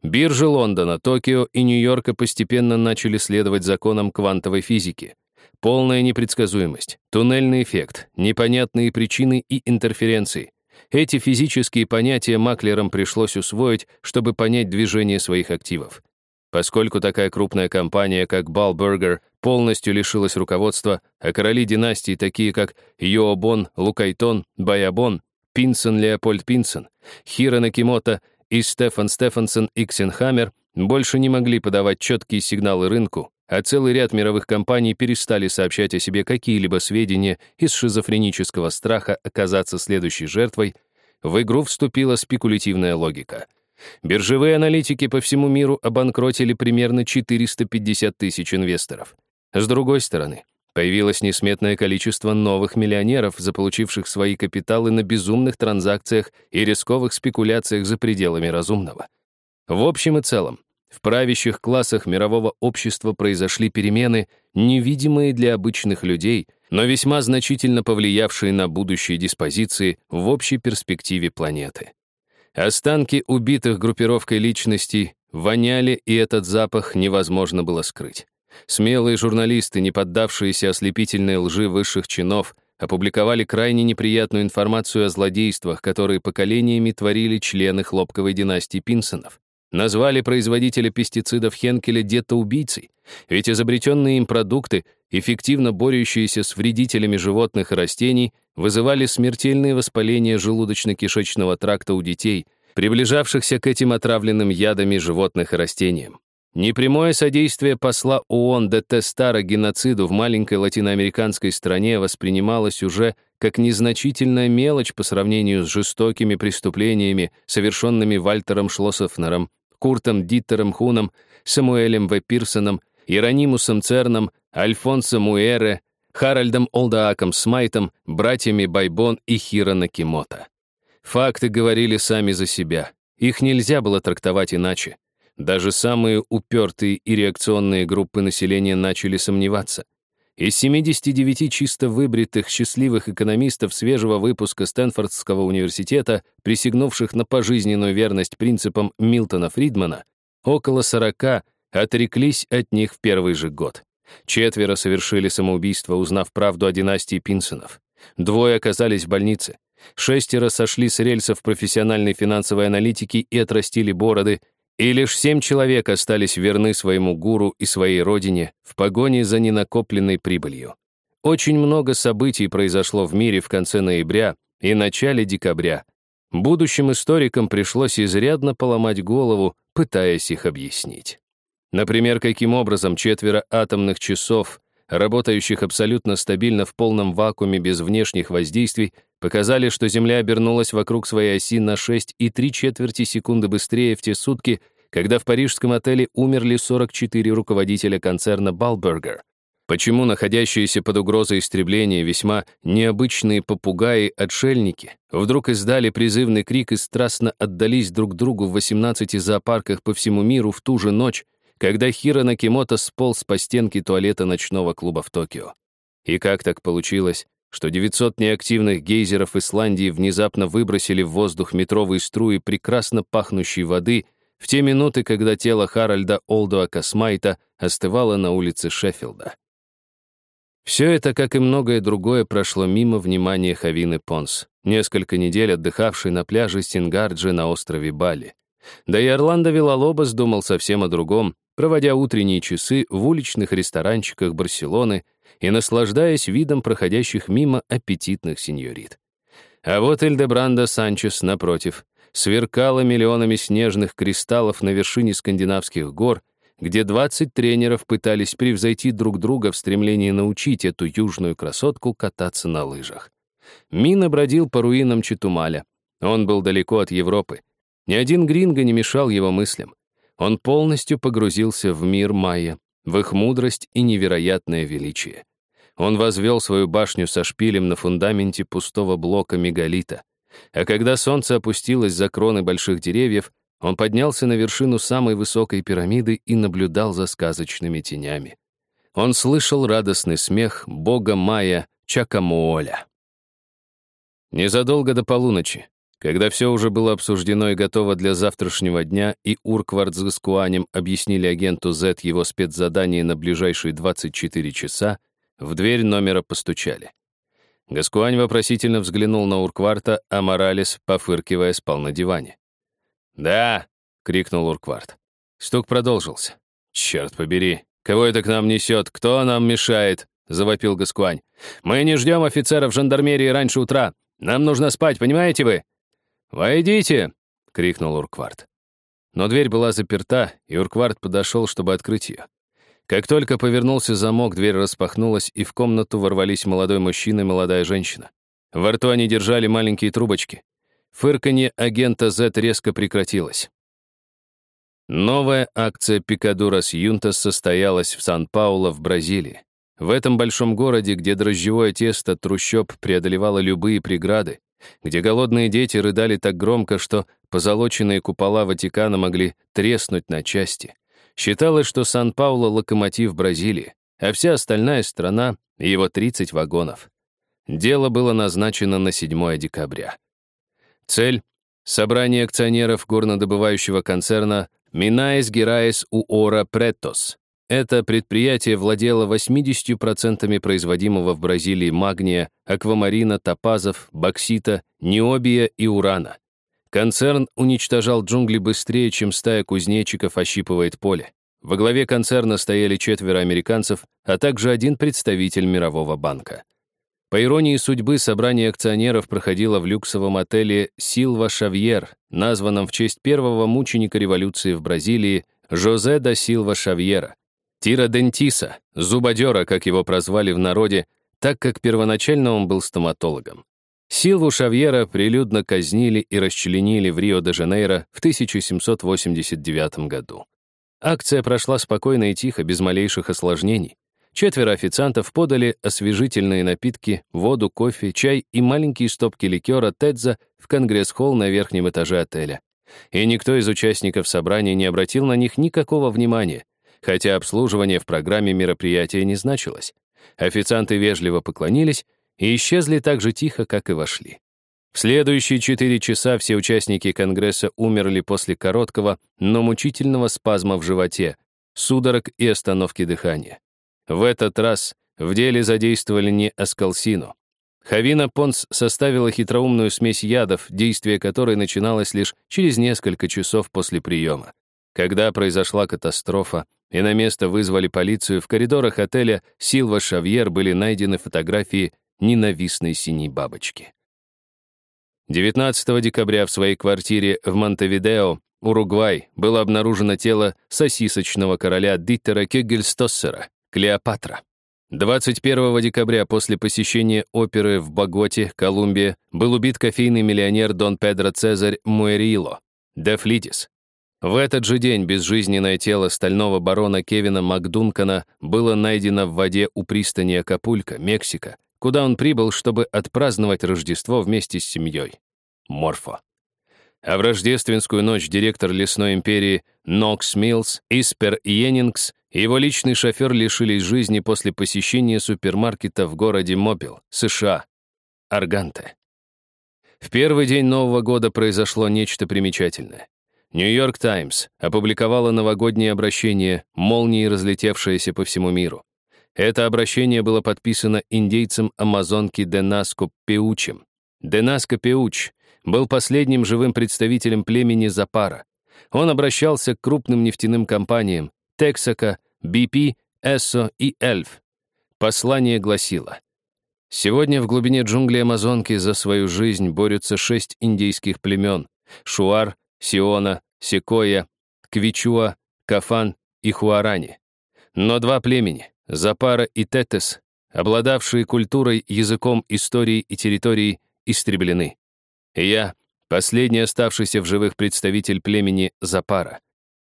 Биржи Лондона, Токио и Нью-Йорка постепенно начали следовать законам квантовой физики. Полная непредсказуемость, туннельный эффект, непонятные причины и интерференции. Эти физические понятия маклерам пришлось усвоить, чтобы понять движение своих активов. Поскольку такая крупная компания, как Балбергер, полностью лишилась руководства, а короли династии, такие как Йообон, Лукайтон, Баябон, Пинсон Леопольд Пинсон, Хиро Накимото и Стефан Стефансон Иксенхаммер, больше не могли подавать четкие сигналы рынку, а целый ряд мировых компаний перестали сообщать о себе какие-либо сведения из шизофренического страха оказаться следующей жертвой, в игру вступила спекулятивная логика — Биржевые аналитики по всему миру обанкротили примерно 450 тысяч инвесторов. С другой стороны, появилось несметное количество новых миллионеров, заполучивших свои капиталы на безумных транзакциях и рисковых спекуляциях за пределами разумного. В общем и целом, в правящих классах мирового общества произошли перемены, невидимые для обычных людей, но весьма значительно повлиявшие на будущие диспозиции в общей перспективе планеты. Останки убитых группировкой личностей воняли, и этот запах невозможно было скрыть. Смелые журналисты, не поддавшиеся ослепительной лжи высших чинов, опубликовали крайне неприятную информацию о злодействах, которые поколениями творили члены хлопковой династии Пинсонов. Назвали производителя пестицидов Хенкеля детоубийцей, ведь изобретенные им продукты, эффективно борющиеся с вредителями животных и растений, вызывали смертельные воспаления желудочно-кишечного тракта у детей, приближавшихся к этим отравленным ядами животных и растениям. Непрямое содействие посла ООН ДТ Стара геноциду в маленькой латиноамериканской стране воспринималось уже как незначительная мелочь по сравнению с жестокими преступлениями, совершенными Вальтером Шлоссофнером, Куртом Диттером Хуном, Самуэлем В. Пирсоном, Иеронимусом Церном, Альфонсом Уэре, Харальдом Олдааком Смайтом, братьями Байбон и Хиро Накимото. Факты говорили сами за себя. Их нельзя было трактовать иначе. Даже самые упертые и реакционные группы населения начали сомневаться. Из 79 чисто выбритых счастливых экономистов свежего выпуска Стэнфордского университета, присягнувших на пожизненную верность принципам Милтона Фридмана, около 40 отреклись от них в первый же год. Четверо совершили самоубийство, узнав правду о династии Пинсонов. Двое оказались в больнице. Шестеро сошли с рельсов профессиональной финансовой аналитики и отрастили бороды, и лишь семь человек остались верны своему гуру и своей родине в погоне за ненакопленной прибылью. Очень много событий произошло в мире в конце ноября и начале декабря. Будущим историкам пришлось изрядно поломать голову, пытаясь их объяснить. Например, каким образом четверо атомных часов, работающих абсолютно стабильно в полном вакууме без внешних воздействий, показали, что Земля обернулась вокруг своей оси на 6,3 четверти секунды быстрее в те сутки, когда в парижском отеле умерли 44 руководителя концерна Балбергер. Почему находящиеся под угрозой истребления весьма необычные попугаи-отшельники вдруг издали призывный крик и страстно отдались друг другу в 18 зоопарках по всему миру в ту же ночь, когда Хиро Накимото сполз по стенке туалета ночного клуба в Токио. И как так получилось, что 900 неактивных гейзеров Исландии внезапно выбросили в воздух метровые струи прекрасно пахнущей воды в те минуты, когда тело Харальда Олдуа Космайта остывало на улице Шеффилда. Все это, как и многое другое, прошло мимо внимания Хавины Понс, несколько недель отдыхавшей на пляже Стингарджи на острове Бали. Да и Орландо Вилалобос думал совсем о другом, проводя утренние часы в уличных ресторанчиках Барселоны и наслаждаясь видом проходящих мимо аппетитных сеньорит. А вот Эльдебрандо Санчес, напротив, сверкала миллионами снежных кристаллов на вершине скандинавских гор, где 20 тренеров пытались превзойти друг друга в стремлении научить эту южную красотку кататься на лыжах. Мина бродил по руинам Читумаля. Он был далеко от Европы. Ни один гринго не мешал его мыслям. Он полностью погрузился в мир майя, в их мудрость и невероятное величие. Он возвел свою башню со шпилем на фундаменте пустого блока мегалита. А когда солнце опустилось за кроны больших деревьев, он поднялся на вершину самой высокой пирамиды и наблюдал за сказочными тенями. Он слышал радостный смех бога Майя Чакамуоля. Незадолго до полуночи, когда все уже было обсуждено и готово для завтрашнего дня, и Урквард с Гаскуанем объяснили агенту Z его спецзадание на ближайшие 24 часа, в дверь номера постучали. Гаскуань вопросительно взглянул на Уркварта, а Моралес, пофыркивая, спал на диване. «Да!» — крикнул Уркварт. Стук продолжился. «Черт побери! Кого это к нам несет? Кто нам мешает?» — завопил Гаскуань. «Мы не ждем офицеров жандармерии раньше утра. Нам нужно спать, понимаете вы?» «Войдите!» — крикнул Уркварт. Но дверь была заперта, и Уркварт подошел, чтобы открыть ее. Как только повернулся замок, дверь распахнулась, и в комнату ворвались молодой мужчина и молодая женщина. Во рту они держали маленькие трубочки. Фырканье агента Z резко прекратилось. Новая акция Пикадурас Юнтас состоялась в Сан-Пауло в Бразилии. В этом большом городе, где дрожжевое тесто трущоб преодолевало любые преграды, где голодные дети рыдали так громко, что позолоченные купола Ватикана могли треснуть на части. Считалось, что Сан-Пауло — локомотив Бразилии, а вся остальная страна — его 30 вагонов. Дело было назначено на 7 декабря. Цель — собрание акционеров горнодобывающего концерна Минаес Гераес Уора Претос. Это предприятие владело 80% производимого в Бразилии магния, аквамарина, топазов, боксита, необия и урана. Концерн уничтожал джунгли быстрее, чем стая кузнечиков ощипывает поле. Во главе концерна стояли четверо американцев, а также один представитель Мирового банка. По иронии судьбы, собрание акционеров проходило в люксовом отеле «Силва Шавьер», названном в честь первого мученика революции в Бразилии Жозе да Силва Шавьера. Тира Дентиса, зубодера, как его прозвали в народе, так как первоначально он был стоматологом. Силву Шавьера прилюдно казнили и расчленили в Рио-де-Жанейро в 1789 году. Акция прошла спокойно и тихо, без малейших осложнений. Четверо официантов подали освежительные напитки, воду, кофе, чай и маленькие стопки ликера Тедза в конгресс-холл на верхнем этаже отеля. И никто из участников собрания не обратил на них никакого внимания, хотя обслуживание в программе мероприятия не значилось. Официанты вежливо поклонились и исчезли так же тихо, как и вошли. В следующие четыре часа все участники Конгресса умерли после короткого, но мучительного спазма в животе, судорог и остановки дыхания. В этот раз в деле задействовали не аскалсину. Хавина Понс составила хитроумную смесь ядов, действие которой начиналось лишь через несколько часов после приема. Когда произошла катастрофа, и на место вызвали полицию, в коридорах отеля Силва Шавьер были найдены фотографии ненавистной синей бабочки. 19 декабря в своей квартире в Монтевидео, Уругвай, было обнаружено тело сосисочного короля Диттера Кегельстоссера, Клеопатра. 21 декабря после посещения оперы в Боготе, Колумбия, был убит кофейный миллионер Дон Педро Цезарь Муэрило, Дефлидис. В этот же день безжизненное тело стального барона Кевина Макдункана было найдено в воде у пристани Акапулько, Мексика, куда он прибыл, чтобы отпраздновать Рождество вместе с семьей. Морфо. а в рождественскую ночь директор лесной империи Нокс Милс, Испер Йеннингс и его личный шофер лишились жизни после посещения супермаркета в городе Мобил, США, Арганте. В первый день Нового года произошло нечто примечательное. Нью-Йорк Таймс опубликовала новогоднее обращение, молнией разлетевшееся по всему миру. Это обращение было подписано индейцем Амазонки Денаско Пеучем. Денаско Пеуч был последним живым представителем племени Запара. Он обращался к крупным нефтяным компаниям Texaco, BP, Esso и Эльф. Послание гласило «Сегодня в глубине джунглей Амазонки за свою жизнь борются шесть индейских племен — Шуар, Сиона, Секоя, Квичуа, Кафан и Хуарани. Но два племени — Запара и Тетес, обладавшие культурой, языком, историей и территорией, истреблены. Я — последний оставшийся в живых представитель племени Запара.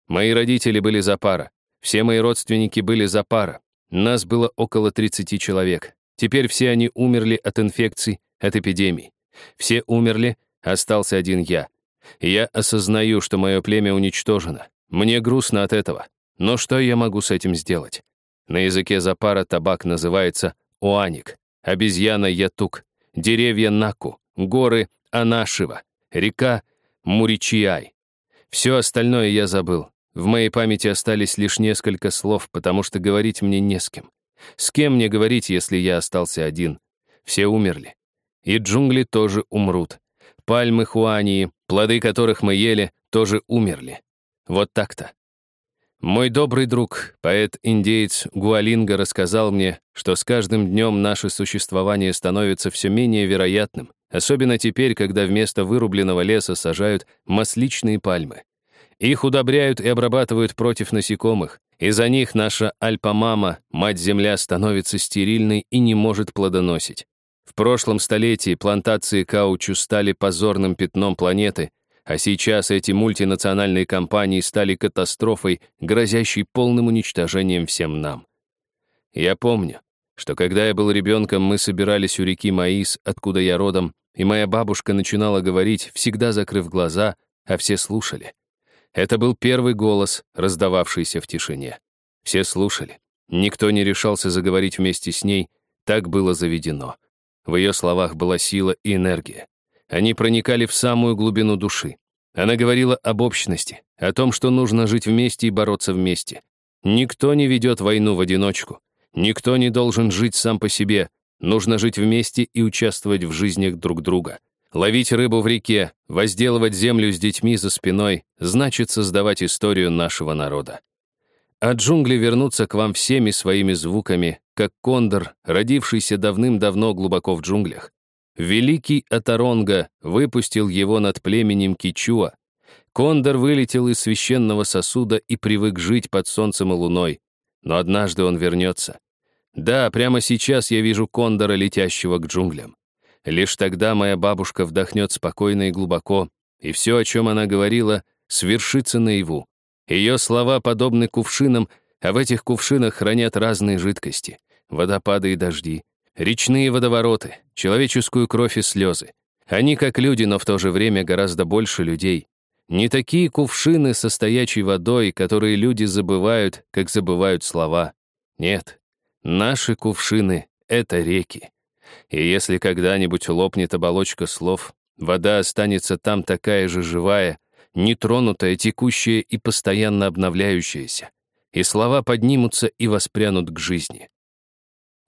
Мои родители были Запара. Все мои родственники были Запара. Нас было около 30 человек. Теперь все они умерли от инфекций, от эпидемий. Все умерли, остался один я. Я осознаю, что мое племя уничтожено. Мне грустно от этого. Но что я могу с этим сделать? На языке Запара табак называется уаник, обезьяна ятук, деревья наку, горы Анашива, река Муричиай. Все остальное я забыл. В моей памяти остались лишь несколько слов, потому что говорить мне не с кем. С кем мне говорить, если я остался один? Все умерли. И джунгли тоже умрут. Пальмы хуании, плоды которых мы ели, тоже умерли. Вот так-то. Мой добрый друг, поэт-индеец Гуалинга рассказал мне, что с каждым днем наше существование становится все менее вероятным, особенно теперь, когда вместо вырубленного леса сажают масличные пальмы. Их удобряют и обрабатывают против насекомых. Из-за них наша альпа-мама, мать-земля, становится стерильной и не может плодоносить. В прошлом столетии плантации каучу стали позорным пятном планеты, а сейчас эти мультинациональные компании стали катастрофой, грозящей полным уничтожением всем нам. Я помню, что когда я был ребенком, мы собирались у реки Маис, откуда я родом, и моя бабушка начинала говорить, всегда закрыв глаза, а все слушали. Это был первый голос, раздававшийся в тишине. Все слушали. Никто не решался заговорить вместе с ней, так было заведено. В ее словах была сила и энергия. Они проникали в самую глубину души. Она говорила об общности, о том, что нужно жить вместе и бороться вместе. Никто не ведет войну в одиночку. Никто не должен жить сам по себе. Нужно жить вместе и участвовать в жизнях друг друга. Ловить рыбу в реке, возделывать землю с детьми за спиной, значит создавать историю нашего народа. А джунгли вернутся к вам всеми своими звуками, как кондор, родившийся давным-давно глубоко в джунглях. Великий Атаронга выпустил его над племенем Кичуа. Кондор вылетел из священного сосуда и привык жить под солнцем и луной. Но однажды он вернется. Да, прямо сейчас я вижу кондора, летящего к джунглям. Лишь тогда моя бабушка вдохнет спокойно и глубоко, и все, о чем она говорила, свершится наяву. Ее слова подобны кувшинам, а в этих кувшинах хранят разные жидкости — водопады и дожди, Речные водовороты, человеческую кровь и слезы. Они как люди, но в то же время гораздо больше людей. Не такие кувшины со стоячей водой, которые люди забывают, как забывают слова. Нет, наши кувшины — это реки. И если когда-нибудь лопнет оболочка слов, вода останется там такая же живая, нетронутая, текущая и постоянно обновляющаяся. И слова поднимутся и воспрянут к жизни.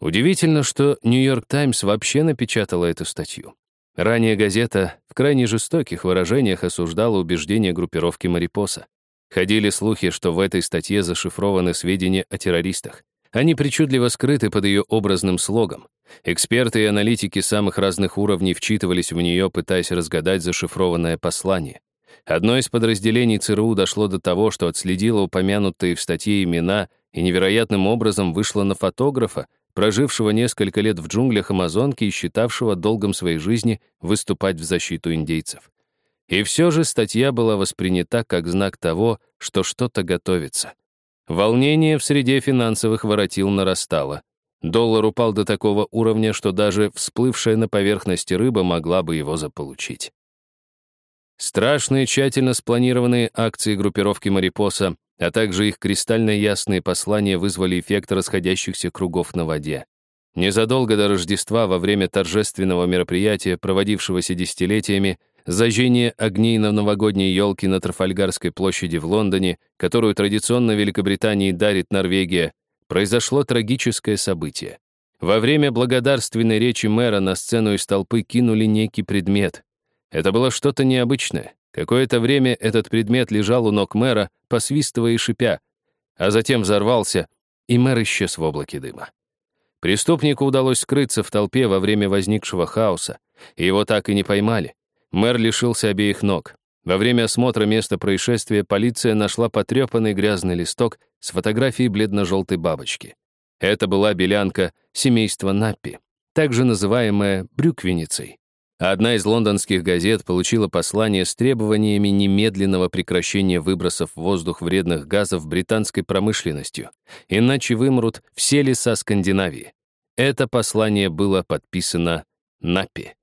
Удивительно, что «Нью-Йорк Таймс» вообще напечатала эту статью. Ранее газета в крайне жестоких выражениях осуждала убеждения группировки Марипоса. Ходили слухи, что в этой статье зашифрованы сведения о террористах. Они причудливо скрыты под ее образным слогом. Эксперты и аналитики самых разных уровней вчитывались в нее, пытаясь разгадать зашифрованное послание. Одно из подразделений ЦРУ дошло до того, что отследило упомянутые в статье имена и невероятным образом вышло на фотографа, прожившего несколько лет в джунглях Амазонки и считавшего долгом своей жизни выступать в защиту индейцев. И все же статья была воспринята как знак того, что что-то готовится. Волнение в среде финансовых воротил нарастало. Доллар упал до такого уровня, что даже всплывшая на поверхности рыба могла бы его заполучить. Страшные, тщательно спланированные акции группировки Марипоса, а также их кристально ясные послания вызвали эффект расходящихся кругов на воде. Незадолго до Рождества, во время торжественного мероприятия, проводившегося десятилетиями, зажжение огней на новогодней елке на Трафальгарской площади в Лондоне, которую традиционно Великобритании дарит Норвегия, произошло трагическое событие. Во время благодарственной речи мэра на сцену из толпы кинули некий предмет. Это было что-то необычное. Какое-то время этот предмет лежал у ног мэра, посвистывая и шипя, а затем взорвался, и мэр исчез в облаке дыма. Преступнику удалось скрыться в толпе во время возникшего хаоса, и его так и не поймали. Мэр лишился обеих ног. Во время осмотра места происшествия полиция нашла потрепанный грязный листок с фотографией бледно-желтой бабочки. Это была белянка семейства Наппи, также называемая брюквеницей. Одна из лондонских газет получила послание с требованиями немедленного прекращения выбросов в воздух вредных газов британской промышленностью, иначе вымрут все леса Скандинавии. Это послание было подписано Наппи.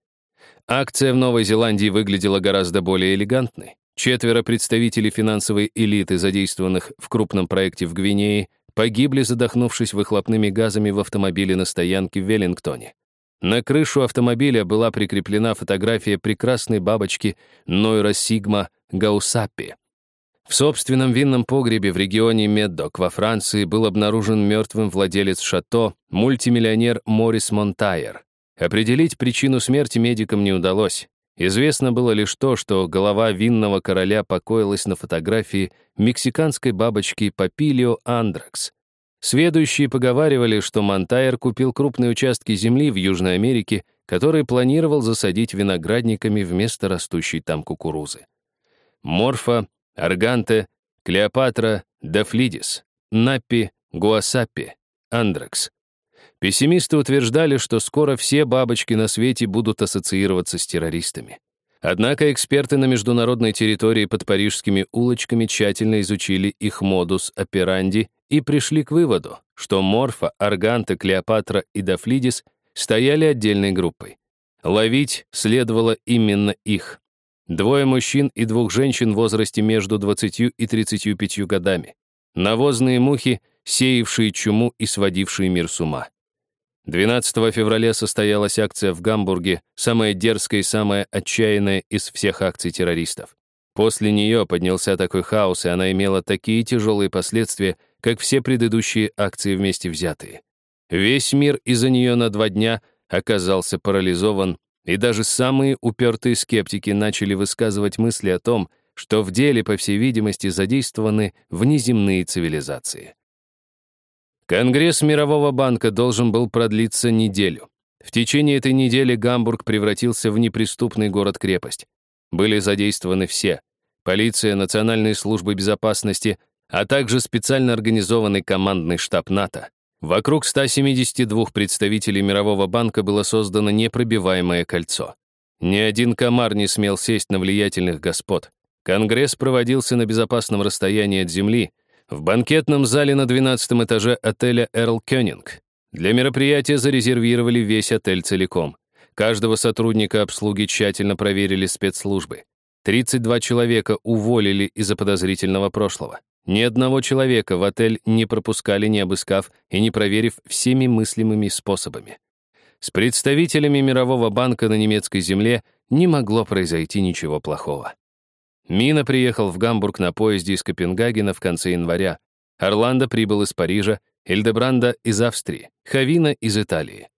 Акция в Новой Зеландии выглядела гораздо более элегантной. Четверо представителей финансовой элиты, задействованных в крупном проекте в Гвинее, погибли, задохнувшись выхлопными газами в автомобиле на стоянке в Веллингтоне. На крышу автомобиля была прикреплена фотография прекрасной бабочки Нойра Сигма Гаусаппи. В собственном винном погребе в регионе Медок во Франции был обнаружен мертвым владелец шато, мультимиллионер Морис Монтайер. Определить причину смерти медикам не удалось. Известно было лишь то, что голова винного короля покоилась на фотографии мексиканской бабочки Папилио Андракс. Сведущие поговаривали, что Монтайр купил крупные участки земли в Южной Америке, которые планировал засадить виноградниками вместо растущей там кукурузы. Морфа, Арганте, Клеопатра, Дафлидис, Наппи, Гуасаппи, Андракс. Пессимисты утверждали, что скоро все бабочки на свете будут ассоциироваться с террористами. Однако эксперты на международной территории под парижскими улочками тщательно изучили их модус операнди и пришли к выводу, что Морфа, Арганта, Клеопатра и Дафлидис стояли отдельной группой. Ловить следовало именно их. Двое мужчин и двух женщин в возрасте между 20 и 35 годами. Навозные мухи, сеявшие чуму и сводившие мир с ума. 12 февраля состоялась акция в Гамбурге, самая дерзкая и самая отчаянная из всех акций террористов. После нее поднялся такой хаос, и она имела такие тяжелые последствия, как все предыдущие акции вместе взятые. Весь мир из-за нее на два дня оказался парализован, и даже самые упертые скептики начали высказывать мысли о том, что в деле, по всей видимости, задействованы внеземные цивилизации. Конгресс Мирового банка должен был продлиться неделю. В течение этой недели Гамбург превратился в неприступный город-крепость. Были задействованы все — полиция, национальные службы безопасности, а также специально организованный командный штаб НАТО. Вокруг 172 представителей Мирового банка было создано непробиваемое кольцо. Ни один комар не смел сесть на влиятельных господ. Конгресс проводился на безопасном расстоянии от земли — в банкетном зале на 12 этаже отеля «Эрл Кёнинг». Для мероприятия зарезервировали весь отель целиком. Каждого сотрудника обслуги тщательно проверили спецслужбы. 32 человека уволили из-за подозрительного прошлого. Ни одного человека в отель не пропускали, не обыскав и не проверив всеми мыслимыми способами. С представителями Мирового банка на немецкой земле не могло произойти ничего плохого. Мина приехал в Гамбург на поезде из Копенгагена в конце января. Орландо прибыл из Парижа, Эльдебранда из Австрии, Хавина из Италии.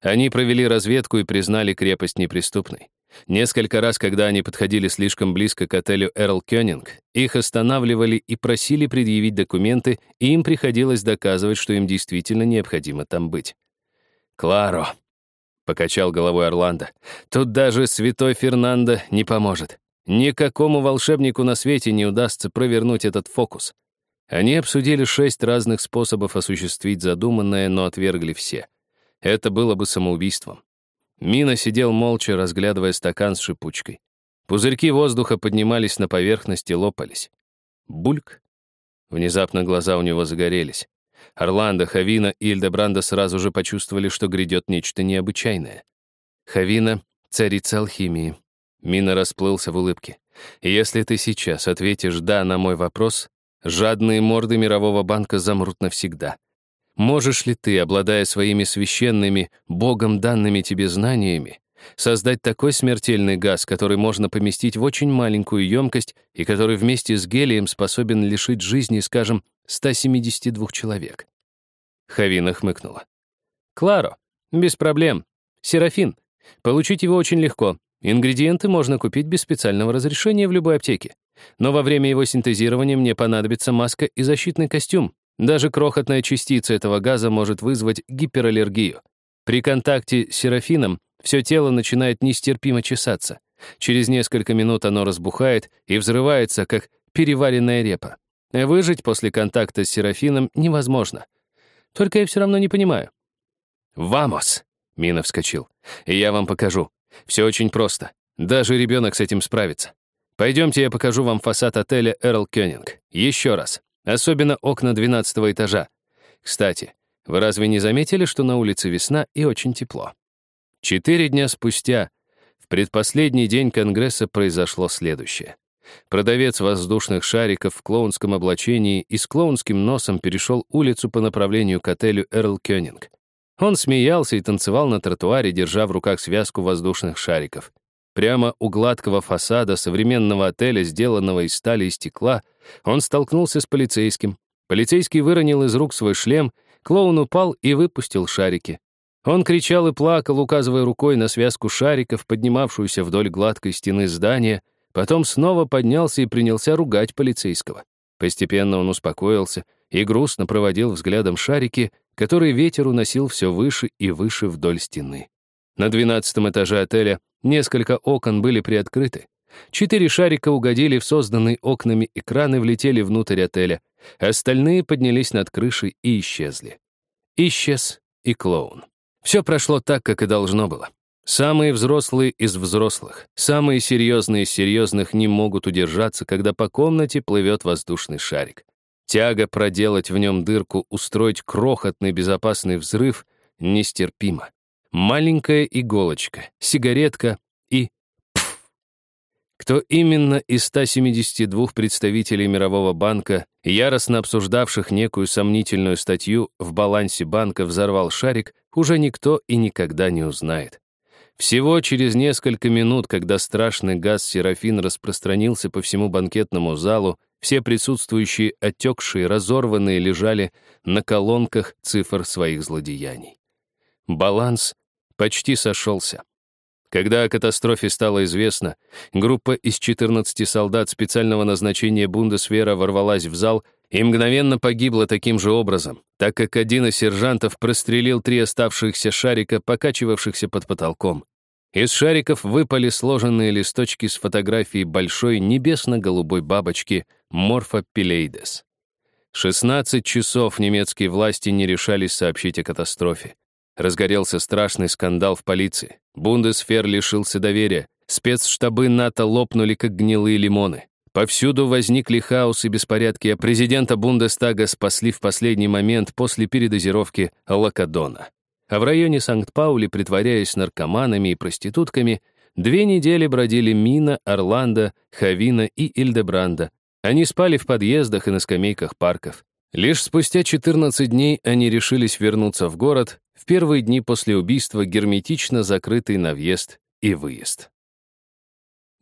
Они провели разведку и признали крепость неприступной. Несколько раз, когда они подходили слишком близко к отелю Эрл Кёнинг, их останавливали и просили предъявить документы, и им приходилось доказывать, что им действительно необходимо там быть. «Кларо», — покачал головой Орландо, — «тут даже святой Фернандо не поможет. Никакому волшебнику на свете не удастся провернуть этот фокус. Они обсудили шесть разных способов осуществить задуманное, но отвергли все. Это было бы самоубийством. Мина сидел молча, разглядывая стакан с шипучкой. Пузырьки воздуха поднимались на поверхность и лопались. Бульк. Внезапно глаза у него загорелись. Орландо, Хавина и Ильдебранда сразу же почувствовали, что грядет нечто необычайное. Хавина — царица алхимии, Мина расплылся в улыбке. Если ты сейчас ответишь «да» на мой вопрос, жадные морды Мирового банка замрут навсегда. Можешь ли ты, обладая своими священными, Богом данными тебе знаниями, создать такой смертельный газ, который можно поместить в очень маленькую емкость и который вместе с гелием способен лишить жизни, скажем, 172 человек? Хавина хмыкнула. «Кларо, без проблем. Серафин. Получить его очень легко. Ингредиенты можно купить без специального разрешения в любой аптеке. Но во время его синтезирования мне понадобится маска и защитный костюм. Даже крохотная частица этого газа может вызвать гипераллергию. При контакте с серафином все тело начинает нестерпимо чесаться. Через несколько минут оно разбухает и взрывается, как переваренная репа. Выжить после контакта с серафином невозможно. Только я все равно не понимаю. «Вамос!» — Мина вскочил. «И я вам покажу. Все очень просто. Даже ребенок с этим справится. Пойдемте, я покажу вам фасад отеля Эрл Кёнинг. Еще раз. Особенно окна 12 этажа. Кстати, вы разве не заметили, что на улице весна и очень тепло? Четыре дня спустя, в предпоследний день Конгресса, произошло следующее. Продавец воздушных шариков в клоунском облачении и с клоунским носом перешел улицу по направлению к отелю Эрл Кёнинг. Он смеялся и танцевал на тротуаре, держа в руках связку воздушных шариков. Прямо у гладкого фасада современного отеля, сделанного из стали и стекла, он столкнулся с полицейским. Полицейский выронил из рук свой шлем, клоун упал и выпустил шарики. Он кричал и плакал, указывая рукой на связку шариков, поднимавшуюся вдоль гладкой стены здания, потом снова поднялся и принялся ругать полицейского. Постепенно он успокоился и грустно проводил взглядом шарики, которые ветер уносил все выше и выше вдоль стены. На двенадцатом этаже отеля несколько окон были приоткрыты. Четыре шарика угодили в созданные окнами экраны, влетели внутрь отеля. Остальные поднялись над крышей и исчезли. Исчез и клоун. Все прошло так, как и должно было. Самые взрослые из взрослых, самые серьезные из серьезных не могут удержаться, когда по комнате плывет воздушный шарик. Тяга проделать в нем дырку, устроить крохотный безопасный взрыв нестерпима. Маленькая иголочка, сигаретка и... Пфф. Кто именно из 172 представителей Мирового банка, яростно обсуждавших некую сомнительную статью в балансе банка взорвал шарик, уже никто и никогда не узнает. Всего через несколько минут, когда страшный газ Серафин распространился по всему банкетному залу, все присутствующие, отекшие, разорванные, лежали на колонках цифр своих злодеяний. Баланс почти сошелся. Когда о катастрофе стало известно, группа из 14 солдат специального назначения Бундесвера ворвалась в зал и мгновенно погибла таким же образом, так как один из сержантов прострелил три оставшихся шарика, покачивавшихся под потолком. Из шариков выпали сложенные листочки с фотографией большой небесно-голубой бабочки Морфа Пилейдес. 16 часов немецкие власти не решались сообщить о катастрофе. Разгорелся страшный скандал в полиции. Бундесфер лишился доверия. Спецштабы НАТО лопнули, как гнилые лимоны. Повсюду возникли хаос и беспорядки, а президента Бундестага спасли в последний момент после передозировки лакадона. А в районе Санкт-Паули, притворяясь наркоманами и проститутками, две недели бродили Мина, Орландо, Хавина и Ильдебранда. Они спали в подъездах и на скамейках парков. Лишь спустя 14 дней они решились вернуться в город, в первые дни после убийства герметично закрытый на въезд и выезд.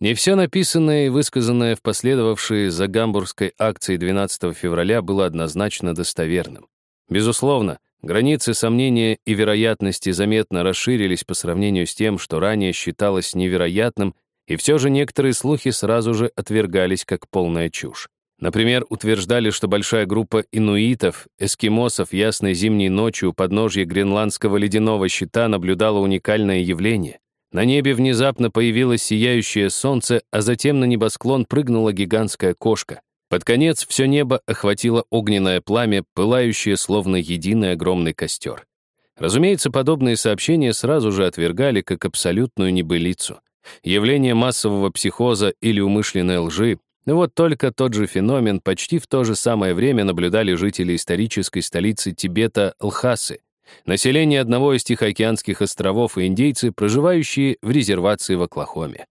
Не все написанное и высказанное в последовавшей за гамбургской акцией 12 февраля было однозначно достоверным. Безусловно, Границы сомнения и вероятности заметно расширились по сравнению с тем, что ранее считалось невероятным, и все же некоторые слухи сразу же отвергались как полная чушь. Например, утверждали, что большая группа инуитов, эскимосов ясной зимней ночью у подножья гренландского ледяного щита наблюдала уникальное явление. На небе внезапно появилось сияющее солнце, а затем на небосклон прыгнула гигантская кошка. Под конец все небо охватило огненное пламя, пылающее словно единый огромный костер. Разумеется, подобные сообщения сразу же отвергали как абсолютную небылицу. Явление массового психоза или умышленной лжи вот только тот же феномен почти в то же самое время наблюдали жители исторической столицы Тибета Лхасы, население одного из Тихоокеанских островов и индейцы, проживающие в резервации в Оклахоме.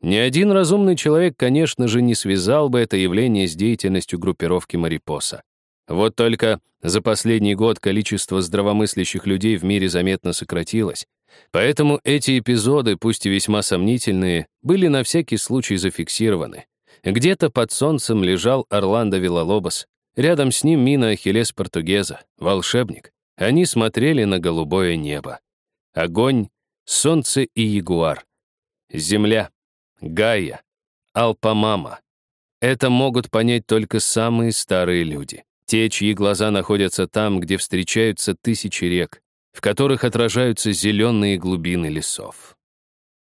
Ни один разумный человек, конечно же, не связал бы это явление с деятельностью группировки Марипоса. Вот только за последний год количество здравомыслящих людей в мире заметно сократилось, поэтому эти эпизоды, пусть и весьма сомнительные, были на всякий случай зафиксированы. Где-то под солнцем лежал Орландо Виллалобос, рядом с ним Мина Ахиллес Португеза, волшебник. Они смотрели на голубое небо. Огонь, солнце и ягуар. Земля, Гайя, Алпамама. Это могут понять только самые старые люди. Те, чьи глаза находятся там, где встречаются тысячи рек, в которых отражаются зеленые глубины лесов.